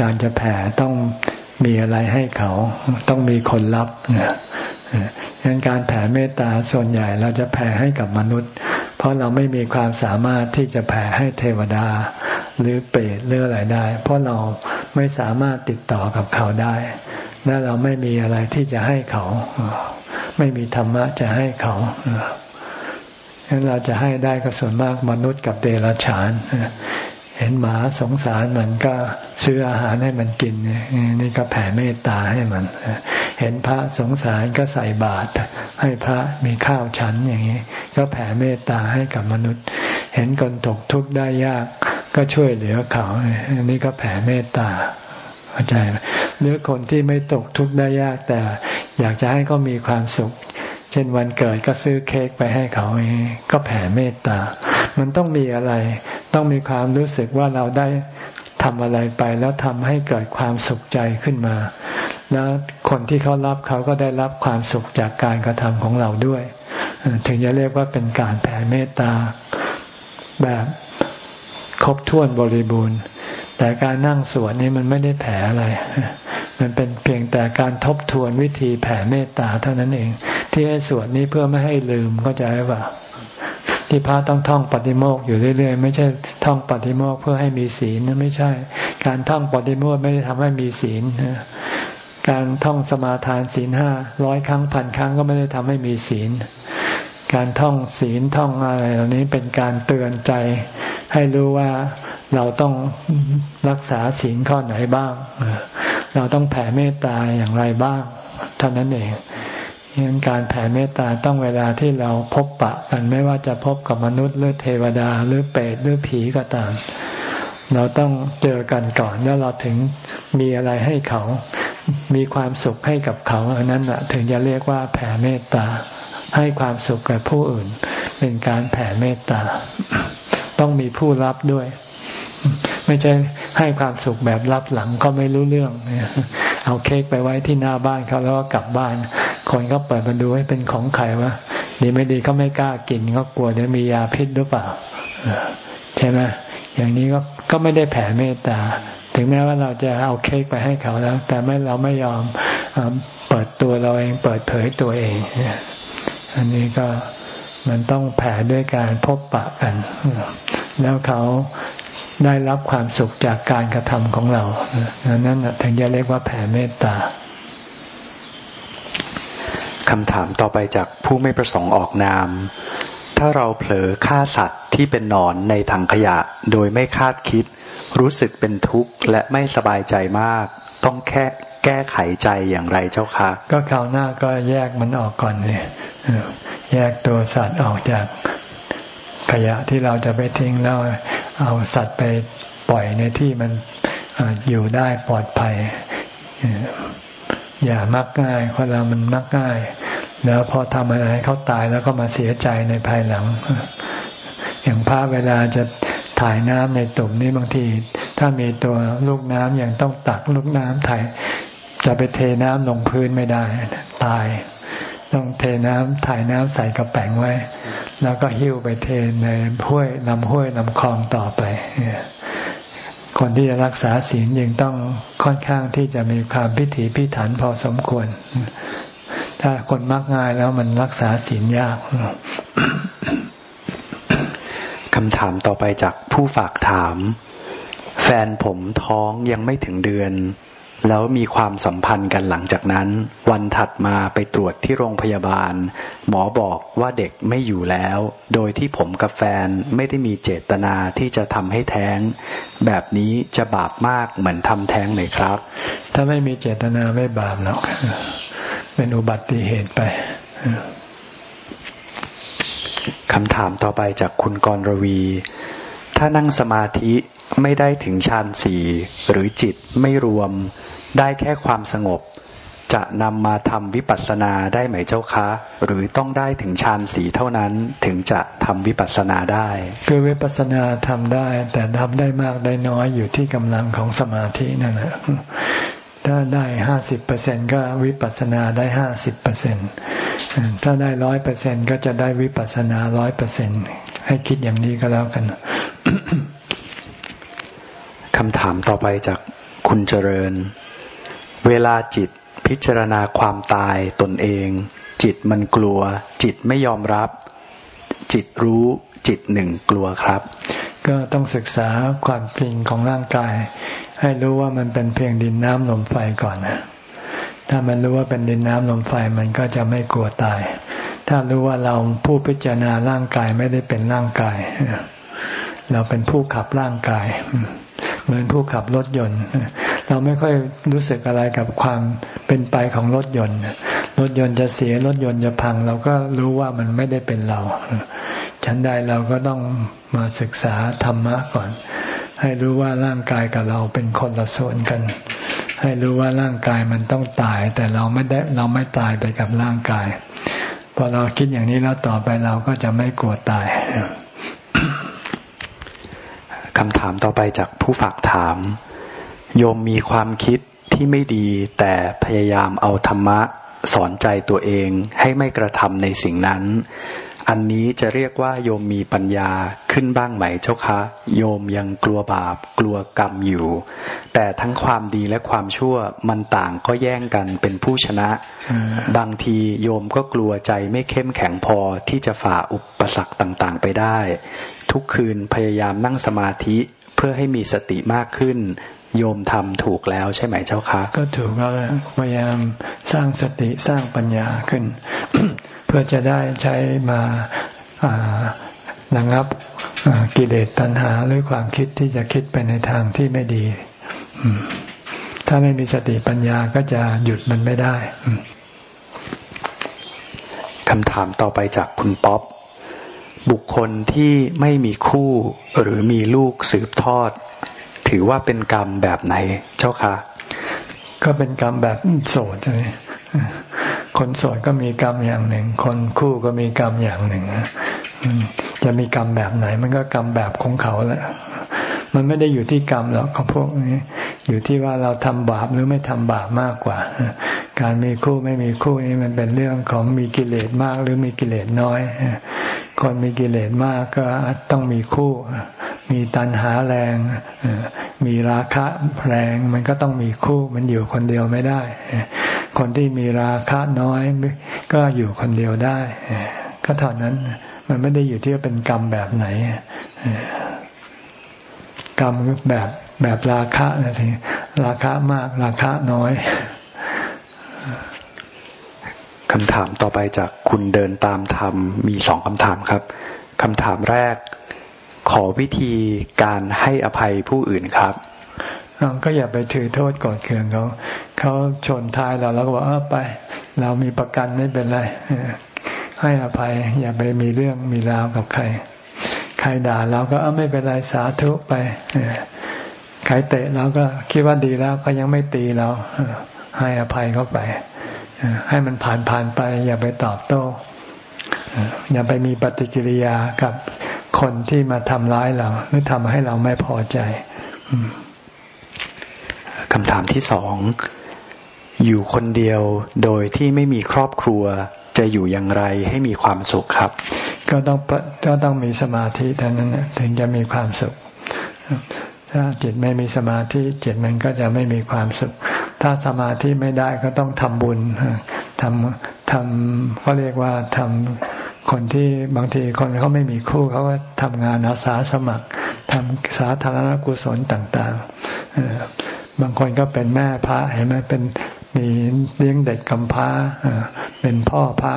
การจะแผ่ต้องมีอะไรให้เขา ต้องมีคนรับดังนั้นการแผ่เมตตาส่วนใหญ่เราจะแผ่ให้กับมนุษย์ เพราะเราไม่มีความสามารถที่จะแผ่ให้เทวดา หรือเปรตหรืออะไรได้ เพราะเราไม่สามารถติดต่อกับเขาได้ และเราไม่มีอะไรที่จะให้เขา ไม่มีธรรมะจะให้เขาฉะนั้นเราจะให้ได้ก็ส่วนมากมนุษย์กับเดรัจฉาน เห็นหมาสงสารมันก็ซื้ออาหารให้มันกินนี่ก็แผ่เมตตาให้มัน เห็นพระสงสารก็ใส่บาตรให้พระมีข้าวฉันอย่างนี้ ก็แผ่เมตตาให้กับมนุษย์ เห็นคนตกทุกข์ได้ยากก็ช่วยเหลือเขาอันนี้ก็แผ่เมตตาเข้าใจหรือคนที่ไม่ตกทุกข์ได้ยากแต่ อยากจะให้เขามีความสุข เช่นวันเกิดก็ซื้อเค้กไปให้เขาก็แผ่เมตตา มันต้องมีอะไร ต้องมีความรู้สึกว่าเราได้ทำอะไรไปแล้วทำให้เกิดความสุขใจขึ้นมา แล้วคนที่เขารับเขาก็ได้รับความสุขจากการกระทำของเราด้วย ถึงจะเรียกว่าเป็นการแผ่เมตตาแบบครบถ้วนบริบูรณ์ แต่การนั่งสวดนี่มันไม่ได้แผ่อะไร มันเป็นเพียงแต่การทบทวนวิธีแผ่เมตตาเท่านั้นเอง ที่ให้สวดนี้เพื่อไม่ให้ลืมก็จะว่าที่พระต้องท่องปฏิโมกอยู่เรื่อย ๆ ไม่ใช่ท่องปฏิโมกเพื่อให้มีศีลนะไม่ใช่ การท่องปฏิโมกไม่ได้ทำให้มีศีลการท่องสมาทานศีลห้าร้อยครั้งพันครั้งก็ไม่ได้ทำให้มีศีล การท่องศีลท่องอะไรเหล่านี้เป็นการเตือนใจ ให้รู้ว่าเราต้องรักษาศีลข้อไหนบ้าง เราต้องแผ่เมตตาอย่างไรบ้างเท่านั้นเองงั้นการแผ่เมตตาต้องเวลาที่เราพบปะกันไม่ว่าจะพบกับมนุษย์หรือเทวดาหรือเปรตหรือผีก็ตาม เราต้องเจอกันก่อนแล้วเราถึงมีอะไรให้เขา มีความสุขให้กับเขาอันนั้นถึงจะเรียกว่าแผ่เมตตา ให้ความสุขกับผู้อื่น เป็นการแผ่เมตตา ต้องมีผู้รับด้วย ไม่ใช่ให้ความสุขแบบรับหลังก็ไม่รู้เรื่องเอาเค้กไปไว้ที่หน้าบ้านเขาแล้วก็กลับบ้าน คนก็เปิดมาดูให้เป็นของใครวะดีไม่ดีเขาไม่กล้ากินก็กลัวเดี๋ยวมียาพิษหรือเปล่าใช่ไหมอย่างนี้ก็ก็ไม่ได้แผ่เมตตา ถึงแม้ว่าเราจะเอาเค้กไปให้เขาแล้ว แต่ไม่เราไม่ยอมเปิดตัวเราเอง เปิดเผยตัวเอง อันนี้ก็มันต้องแผ่ด้วยการพบปะกัน แล้วเขา ได้รับความสุขจากการกระทำของเรานั่นถึงจะเรียกว่าแผ่เมตตาคำถามต่อไปจากผู้ไม่ประสงค์ออกนาม ถ้าเราเผลอฆ่าสัตว์ที่เป็นนอนในถังขยะโดยไม่คาดคิด รู้สึกเป็นทุกข์และไม่สบายใจมาก ต้องแค่แก้ไขใจอย่างไรเจ้าคะ ก็คราวหน้าก็แยกมันออกก่อนเลยแยกตัวสัตว์ออกจาก ขยะที่เราจะไปทิ้งแล้วเอาสัตว์ไปปล่อยในที่มันอยู่ได้ปลอดภัย อย่ามักง่ายคนเรามันมักง่าย แล้วพอทำอะไรเขาตายแล้วก็มาเสียใจในภายหลัง อย่างพระเวลาจะถ่ายน้ำในตุ่มนี่บางที ถ้ามีตัวลูกน้ำยังต้องตักลูกน้ำถ่ายจะไปเทน้ำลงพื้นไม่ได้ ตาย ต้องเทน้ำถ่ายน้ำใส่กระแป๋งไว้ แล้วก็หิ้วไปเทในห้วยลำห้วยลำคลองต่อไปคนที่จะรักษาศีลยังต้องค่อนข้างที่จะมีความพิถีพิถันพอสมควร ถ้าคนมักง่ายแล้วมันรักษาศีลยากคำถามต่อไปจากผู้ฝากถาม แฟนผมท้องยังไม่ถึงเดือน แล้วมีความสัมพันธ์กันหลังจากนั้น วันถัดมาไปตรวจที่โรงพยาบาล หมอบอกว่าเด็กไม่อยู่แล้ว โดยที่ผมกับแฟนไม่ได้มีเจตนาที่จะทำให้แท้ง แบบนี้จะบาปมากเหมือนทำแท้งไหมครับ ถ้าไม่มีเจตนาไม่บาปหรอก เป็นอุบัติเหตุไปคำถามต่อไปจากคุณกรรวี ถ้านั่งสมาธิไม่ได้ถึงฌานสี่หรือจิตไม่รวม ได้แค่ความสงบ จะนำมาทำวิปัสสนาได้ไหมเจ้าคะ หรือต้องได้ถึงฌานสีเท่านั้นถึงจะทำวิปัสสนาได้ คือวิปัสสนาทำได้ แต่ทำได้มากได้น้อยอยู่ที่กำลังของสมาธินั่นแหละถ้าได้ห้าสิบเปอร์เซ็นก็วิปัสสนาได้ห้าสิบเปอร์เซ็นถ้าได้ร้อยเปอร์เซ็นก็จะได้วิปัสสนาร้อยเปอร์เซ็นให้คิดอย่างนี้ก็แล้วกันคำถามต่อไปจากคุณเจริญ เวลาจิตพิจารณาความตายตนเอง จิตมันกลัว จิตไม่ยอมรับ จิตรู้จิตหนึ่งกลัวครับ ก็ต้องศึกษาความจริงของร่างกาย ให้รู้ว่ามันเป็นเพียงดินน้ำลมไฟก่อนนะถ้ามันรู้ว่าเป็นดินน้ำลมไฟมันก็จะไม่กลัวตาย ถ้ารู้ว่าเราผู้พิจารณาร่างกายไม่ได้เป็นร่างกาย เราเป็นผู้ขับร่างกาย เหมือนผู้ขับรถยนต์ เราไม่ค่อยรู้สึกอะไรกับความเป็นไปของรถยนต์รถยนต์จะเสียรถยนต์จะพัง เราก็รู้ว่ามันไม่ได้เป็นเราฉันใดเราก็ต้องมาศึกษาธรรมะก่อน ให้รู้ว่าร่างกายกับเราเป็นคนละส่วนกัน ให้รู้ว่าร่างกายมันต้องตาย แต่เราไม่ได้เราไม่ตายไปกับร่างกายพอเราคิดอย่างนี้แล้วต่อไปเราก็จะไม่กลัวตายคำถามต่อไปจากผู้ฝากถาม โยมมีความคิดที่ไม่ดีแต่พยายามเอาธรรมะสอนใจตัวเองให้ไม่กระทำในสิ่งนั้น อันนี้จะเรียกว่าโยมมีปัญญาขึ้นบ้างไหมเจ้าคะ โยมยังกลัวบาปกลัวกรรมอยู่ แต่ทั้งความดีและความชั่วมันต่างก็แย่งกันเป็นผู้ชนะ บางทีโยมก็กลัวใจไม่เข้มแข็งพอที่จะฝ่าอุปสรรคต่างๆ ไปได้ ทุกคืนพยายามนั่งสมาธิเพื่อให้มีสติมากขึ้น โยมทำถูกแล้วใช่ไหมเจ้าคะก็ถูกแล้วพยายามสร้างสติสร้างปัญญาขึ้น เพื่อจะได้ใช้มาระงับกิเลสตัณหาหรือความคิดที่จะคิดไปในทางที่ไม่ดี ถ้าไม่มีสติปัญญาก็จะหยุดมันไม่ได้คำถามต่อไปจากคุณป๊อปบุคคลที่ไม่มีคู่หรือมีลูกสืบทอด ถือว่าเป็นกรรมแบบไหน เจ้าคะก็เป็นกรรมแบบโสดใช่ไหมคนโสดก็มีกรรมอย่างหนึ่ง คนคู่ก็มีกรรมอย่างหนึ่งจะมีกรรมแบบไหน มันก็กรรมแบบของเขาแหละมันไม่ได้อยู่ที่กรรมหรอกของพวกนี้ อยู่ที่ว่าเราทำบาปหรือไม่ทำบาปมากกว่า การมีคู่ไม่มีคู่นี่มันเป็นเรื่องของมีกิเลสมากหรือมีกิเลสน้อย คนมีกิเลสมากก็ต้องมีคู่ มีตัณหาแรง มีราคะแรง มันก็ต้องมีคู่ มันอยู่คนเดียวไม่ได้ คนที่มีราคะน้อยก็อยู่คนเดียวได้ ก็เท่านั้น มันไม่ได้อยู่ที่ว่าเป็นกรรมแบบไหน กรรมแบบแบบราคะนะทีราคะมาก ราคะน้อยคำถามต่อไปจากคุณเดินตามธรรมมีสองคำถามครับคำถามแรก ขอวิธีการให้อภัยผู้อื่นครับก็อย่าไปถือโทษกดเคืองเขา เขาชนท้ายเราแล้วก็บอกเออไป เรามีประกันไม่เป็นไรให้อภัย อย่าไปมีเรื่องมีราวกับใคร ใครด่าเราก็เออไม่เป็นไรสาธุไปใครเตะเราก็คิดว่าดีแล้วก็ยังไม่ตีเราให้อภัยเขาไปให้มันผ่านผ่านไป อย่าไปตอบโต้อย่าไปมีปฏิกิริยากับ คนที่มาทำร้ายเราหรือทำให้เราไม่พอใจอืมคำถามที่สอง อยู่คนเดียวโดยที่ไม่มีครอบครัวจะอยู่อย่างไรให้มีความสุขครับ ก็ต้องก็ต้องมีสมาธิเท่านั้นถึงจะมีความสุข ถ้าจิตไม่มีสมาธิจิตมันก็จะไม่มีความสุข ถ้าสมาธิไม่ได้ก็ต้องทำบุญทำทำเขาเรียกว่าทำ คนที่บางทีคนเขาไม่มีคู่เขาก็ทำงานอาสาสมัครทำสาธารณกุศลต่างๆ บางคนก็เป็นแม่พระเห็นไหมเป็นมีเลี้ยงเด็กกำพร้าเป็นพ่อพระ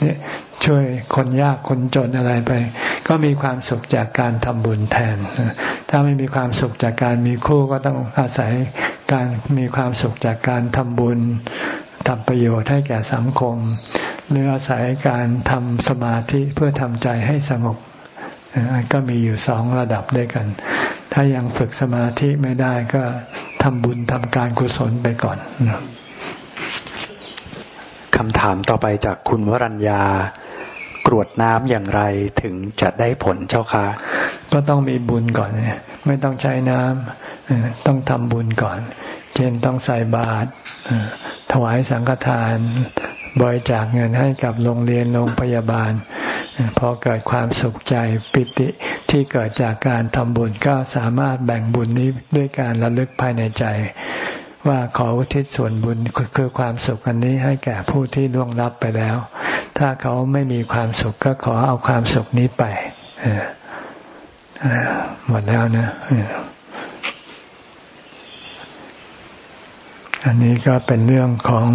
เนี่ยช่วยคนยากคนจนอะไรไป ก็มีความสุขจากการทำบุญแทน ถ้าไม่มีความสุขจากการมีคู่ก็ต้องอาศัยการมีความสุขจากการทำบุญทำประโยชน์ให้แก่สังคม หรืออาศัยการทำสมาธิเพื่อทำใจให้สงบก็มีอยู่สองระดับด้วยกัน ถ้ายังฝึกสมาธิไม่ได้ก็ทำบุญทำการกุศลไปก่อนคำถามต่อไปจากคุณวรัญญากรวดน้ำอย่างไรถึงจะได้ผลเจ้าคะก็ต้องมีบุญก่อนเนี่ยไม่ต้องใช้น้ำต้องทำบุญก่อน เช่นต้องใส่บาตรถวายสังฆทาน บริจาคเงินให้กับโรงเรียนโรงพยาบาล พอเกิดความสุขใจปิติที่เกิดจากการทำบุญก็สามารถแบ่งบุญนี้ด้วยการระลึกภายในใจ ว่าขออุทิศส่วนบุญคือความสุขอันนี้ให้แก่ผู้ที่ล่วงลับไปแล้ว ถ้าเขาไม่มีความสุขก็ขอเอาความสุขนี้ไปหมดแล้วนะอันนี้ก็เป็นเรื่องของ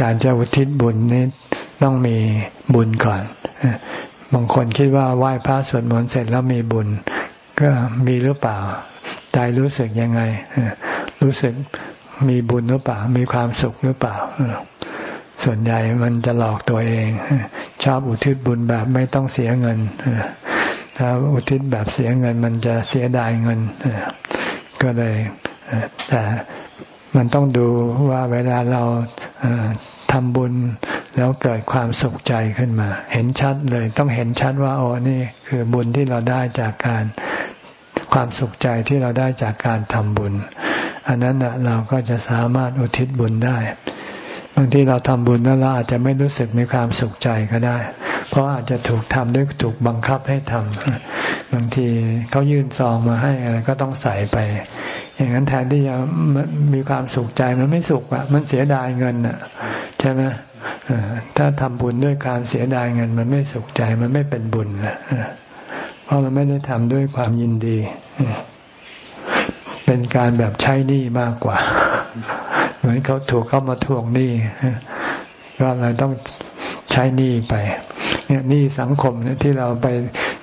การจะอุทิศบุญนี้ต้องมีบุญก่อนบางคนคิดว่าไหว้พระสวดมนต์เสร็จแล้วมีบุญ ก็มีหรือเปล่าใจรู้สึกยังไงรู้สึกมีบุญหรือเปล่า มีความสุขหรือเปล่าส่วนใหญ่มันจะหลอกตัวเอง ชอบอุทิศบุญแบบไม่ต้องเสียเงินถ้าอุทิศแบบเสียเงิน มันจะเสียดายเงินก็เลยแต่มันต้องดูว่าเวลาเรา ทำบุญแล้วเกิดความสุขใจขึ้นมา เห็นชัดเลยต้องเห็นชัดว่าโอ้นี่คือบุญที่เราได้จากการความสุขใจที่เราได้จากการทำบุญ อันนั้นนะเราก็จะสามารถอุทิศบุญได้ บางทีเราทำบุญแล้วเราอาจจะไม่รู้สึกมีความสุขใจก็ได้ เพราะอาจจะถูกทำด้วยถูกบังคับให้ทำบางทีเขายื่นซองมาให้อะไรก็ต้องใส่ไป อย่างนั้นแทนที่จะมีความสุขใจมันไม่สุขอะมันเสียดายเงินอะใช่ไหมถ้าทำบุญด้วยการเสียดายเงิน มันไม่สุขใจมันไม่เป็นบุญนะเพราะมันไม่ได้ทำด้วยความยินดี เป็นการแบบใช้หนี้มากกว่า เหมือนเขาถูกเข้ามาทวงหนี้ก็เราต้องใช้หนี้ไป เนี่ยหนี้สังคมเนี่ยที่เราไป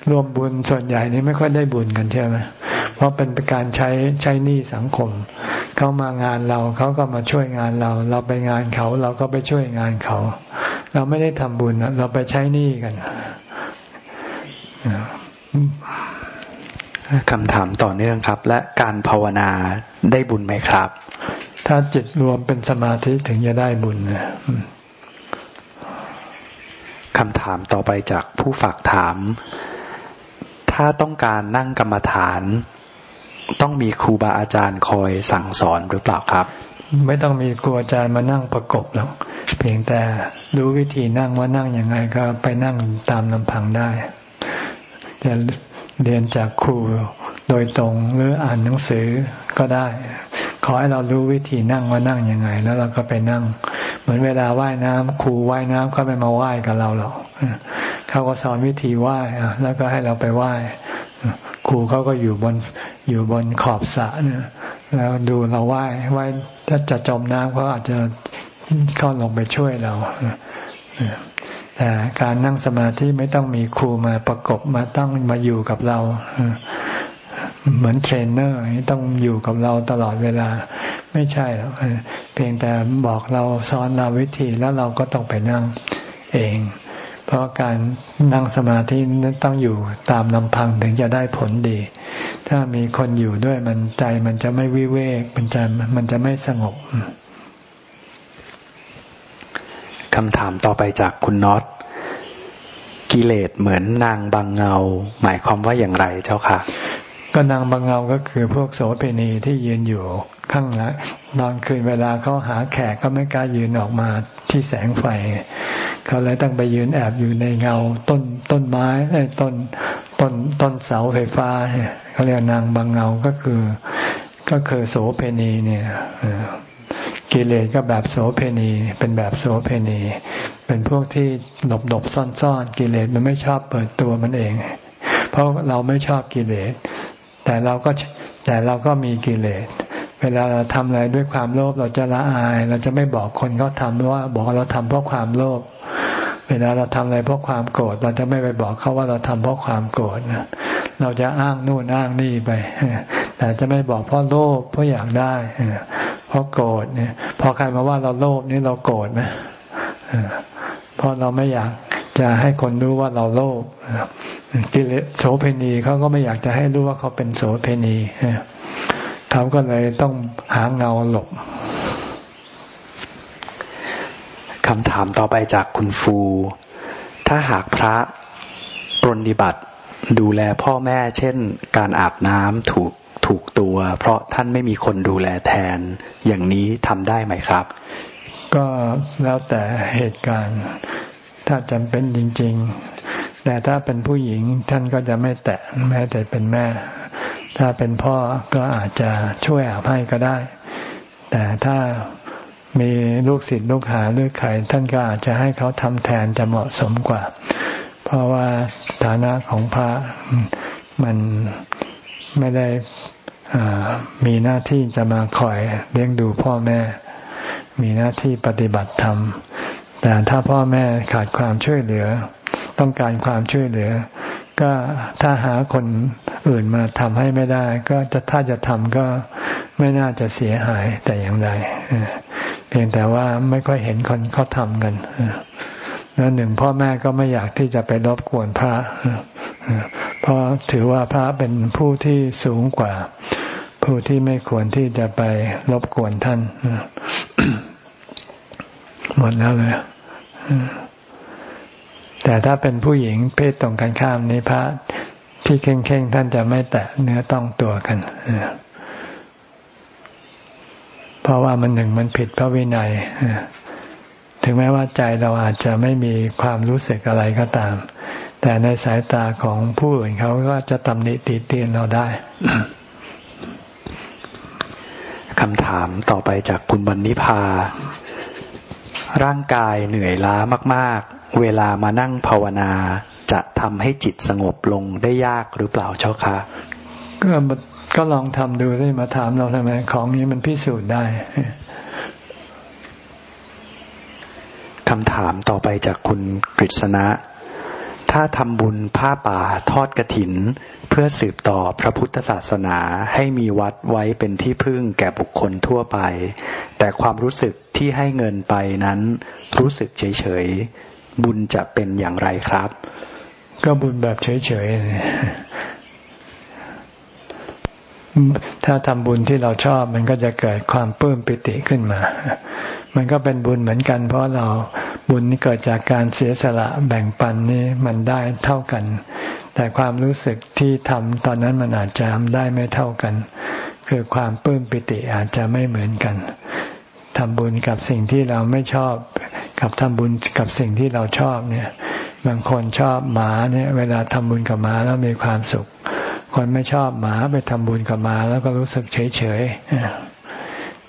ร่วมบุญส่วนใหญ่นี่ไม่ค่อยได้บุญกันใช่ไหมเพราะเป็นการใช้ใช้หนี้สังคม เขามางานเราเขาก็มาช่วยงานเรา เราไปงานเขาเราก็ไปช่วยงานเขา เราไม่ได้ทำบุญเราไปใช้หนี้กันคำถามต่อเนื่องครับ และการภาวนาได้บุญไหมครับ ถ้าจิตรวมเป็นสมาธิถึงจะได้บุญนะคำถามต่อไปจากผู้ฝากถาม ถ้าต้องการนั่งกรรมฐาน ต้องมีครูบาอาจารย์คอยสั่งสอนหรือเปล่าครับ ไม่ต้องมีครูอาจารย์มานั่งประกบหรอกเพียงแต่รู้วิธีนั่งว่านั่งยังไงก็ไปนั่งตามลำพังได้จะ เรียนจากครูโดยตรงหรืออ่านหนังสือก็ได้ ขอให้เรารู้วิธีนั่งว่านั่งยังไง แล้วเราก็ไปนั่ง เหมือนเวลาว่ายน้ำครูว่ายน้ำเขาไม่มาว่ายกับเราหรอกเขาก็สอนวิธีว่ายแล้วก็ให้เราไปว่ายครูเขาก็อยู่บนอยู่บนขอบสระเนี่ยแล้วดูเราว่ายว่ายถ้าจะจมน้ำเขาอาจจะเข้าลงไปช่วยเรา แต่การนั่งสมาธิไม่ต้องมีครูมาประกบมาต้องมาอยู่กับเรา เหมือนเทรนเนอร์ต้องอยู่กับเราตลอดเวลา ไม่ใช่หรอกเพียงแต่บอกเราสอนเราวิธีแล้วเราก็ต้องไปนั่งเอง เพราะการนั่งสมาธินั้นต้องอยู่ตามลำพังถึงจะได้ผลดี ถ้ามีคนอยู่ด้วยมันใจมันจะไม่วิเวกมันจะมันจะไม่สงบ คำถามต่อไปจากคุณน็อตกิเลสเหมือนนางบางเงา หมายความว่าอย่างไรเจ้าค่ะก็นางบางเงาก็คือพวกโสเภณีที่ยืนอยู่ข้างละตอนคืนเวลาเขาหาแขกก็ไม่กล้ายืนออกมาที่แสงไฟ เขาเลยต้องไปยืนแอบอยู่ในเงาต้นต้นไม้ไอ้ต้นต้นต้นเสาไฟฟ้าเนี่ยเขาเรียกนางบางเงาก็คือ ก็คือโสเพณีเนี่ย กิเลสก็แบบโสเพณี เป็นแบบโสเพณี เป็นพวกที่หลบหลบซ่อนซ่อนกิเลสมันไม่ชอบเปิดตัวมันเอง เพราะเราไม่ชอบกิเลส แต่เราก็แต่เราก็มีกิเลส เวลาเราทำอะไรด้วยความโลภเราจะละอาย เราจะไม่บอกคนเขาทำว่าบอกเราทำเพราะความโลภเวลาเราทำอะไรเพราะความโกรธเราจะไม่ไปบอกเขาว่าเราทำเพราะความโกรธเราจะอ้างนู่นอ้างนี่ไปแต่จะไม่บอกเพราะโลภเพราะอยากได้ เพราะโกรธเนี่ย พอใครมาว่าเราโลภนี่เราโกรธไหมเพราะเราไม่อยากจะให้คนรู้ว่าเราโลภกิเลสโสเพณีเขาก็ไม่อยากจะให้รู้ว่าเขาเป็นโสเพณีเขาก็เลยต้องหาเงาหลบคำถามต่อไปจากคุณฟู ถ้าหากพระปรนิบัติ ดูแลพ่อแม่ เช่น การอาบน้ำถูก ถูกตัว เพราะท่านไม่มีคนดูแลแทน อย่างนี้ทำได้ไหมครับ ก็แล้วแต่เหตุการณ์ ถ้าจำเป็นจริง ๆ แต่ถ้าเป็นผู้หญิงท่านก็จะไม่แตะแม้แต่เป็นแม่ ถ้าเป็นพ่อก็อาจจะช่วยอาบให้ก็ได้ แต่ถ้ามีลูกศิษย์ลูกหาหรือใครท่านก็อาจจะให้เขาทำแทนจะเหมาะสมกว่า เพราะว่าฐานะของพระมันไม่ได้ มีหน้าที่จะมาคอยเลี้ยงดูพ่อแม่ มีหน้าที่ปฏิบัติธรรม แต่ถ้าพ่อแม่ขาดความช่วยเหลือ ต้องการความช่วยเหลือ ก็ถ้าหาคนอื่นมาทำให้ไม่ได้ ก็จะถ้าจะทำก็ไม่น่าจะเสียหายแต่อย่างใดเพียงแต่ว่าไม่ค่อยเห็นคนเขาทำกันแล้วหนึ่งพ่อแม่ก็ไม่อยากที่จะไปรบกวนพระ เพราะถือว่าพระเป็นผู้ที่สูงกว่า ผู้ที่ไม่ควรที่จะไปรบกวนท่าน หมดแล้วเลยแต่ถ้าเป็นผู้หญิงเพศตรงกันข้ามนี้พระที่เข่งๆท่านจะไม่แตะเนื้อต้องตัวกันเพราะว่ามันหนึ่งมันผิดพระวินัยถึงแม้ว่าใจเราอาจจะไม่มีความรู้สึกอะไรก็ตาม แต่ในสายตาของผู้อื่นเขาก็จะตำหนิตีเตียนเราได้คำถามต่อไปจากคุณบรรณิพา ร่างกายเหนื่อยล้ามาก ๆ เวลามานั่งภาวนา จะทำให้จิตสงบลงได้ยากหรือเปล่าเจ้าคะก็ก็ลองทำดูได้มาถามเราทำไม ของนี้มันพิสูจน์ได้คำถามต่อไปจากคุณกฤษณะ ถ้าทำบุญผ้าป่าทอดกระถิน เพื่อสืบต่อพระพุทธศาสนาให้มีวัดไว้เป็นที่พึ่งแก่บุคคลทั่วไป แต่ความรู้สึกที่ให้เงินไปนั้น รู้สึกเฉยๆ บุญจะเป็นอย่างไรครับ ก็บุญแบบเฉยๆ ถ้าทำบุญที่เราชอบมันก็จะเกิดความปลื้มปิติขึ้นมา มันก็เป็นบุญเหมือนกัน เพราะเราบุญนี่เกิดจากการเสียสละแบ่งปันนี่มันได้เท่ากัน แต่ความรู้สึกที่ทำตอนนั้นมันอาจจะได้ไม่เท่ากัน คือความปลื้มปิติอาจจะไม่เหมือนกันทำบุญกับสิ่งที่เราไม่ชอบ กับทำบุญกับสิ่งที่เราชอบเนี่ย บางคนชอบหมาเนี่ย เวลาทำบุญกับหมาแล้วมีความสุข คนไม่ชอบหมาไปทำบุญกับหมาแล้วก็รู้สึกเฉยเฉย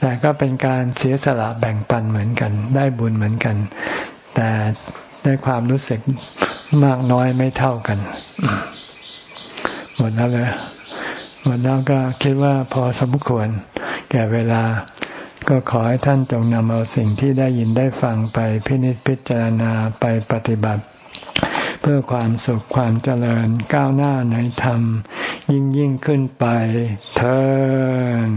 แต่ก็เป็นการเสียสละแบ่งปันเหมือนกัน ได้บุญเหมือนกัน แต่ได้ความรู้สึกมากน้อยไม่เท่ากัน หมดแล้วเลยหมดแล้วก็คิดว่าพอสมควร แก่เวลาก็ขอให้ท่านจงนำเอาสิ่งที่ได้ยินได้ฟังไปพินิจพิจารณาไปปฏิบัติ เพื่อความสุขความเจริญก้าวหน้าในธรรม ยิ่งยิ่งขึ้นไปเธอ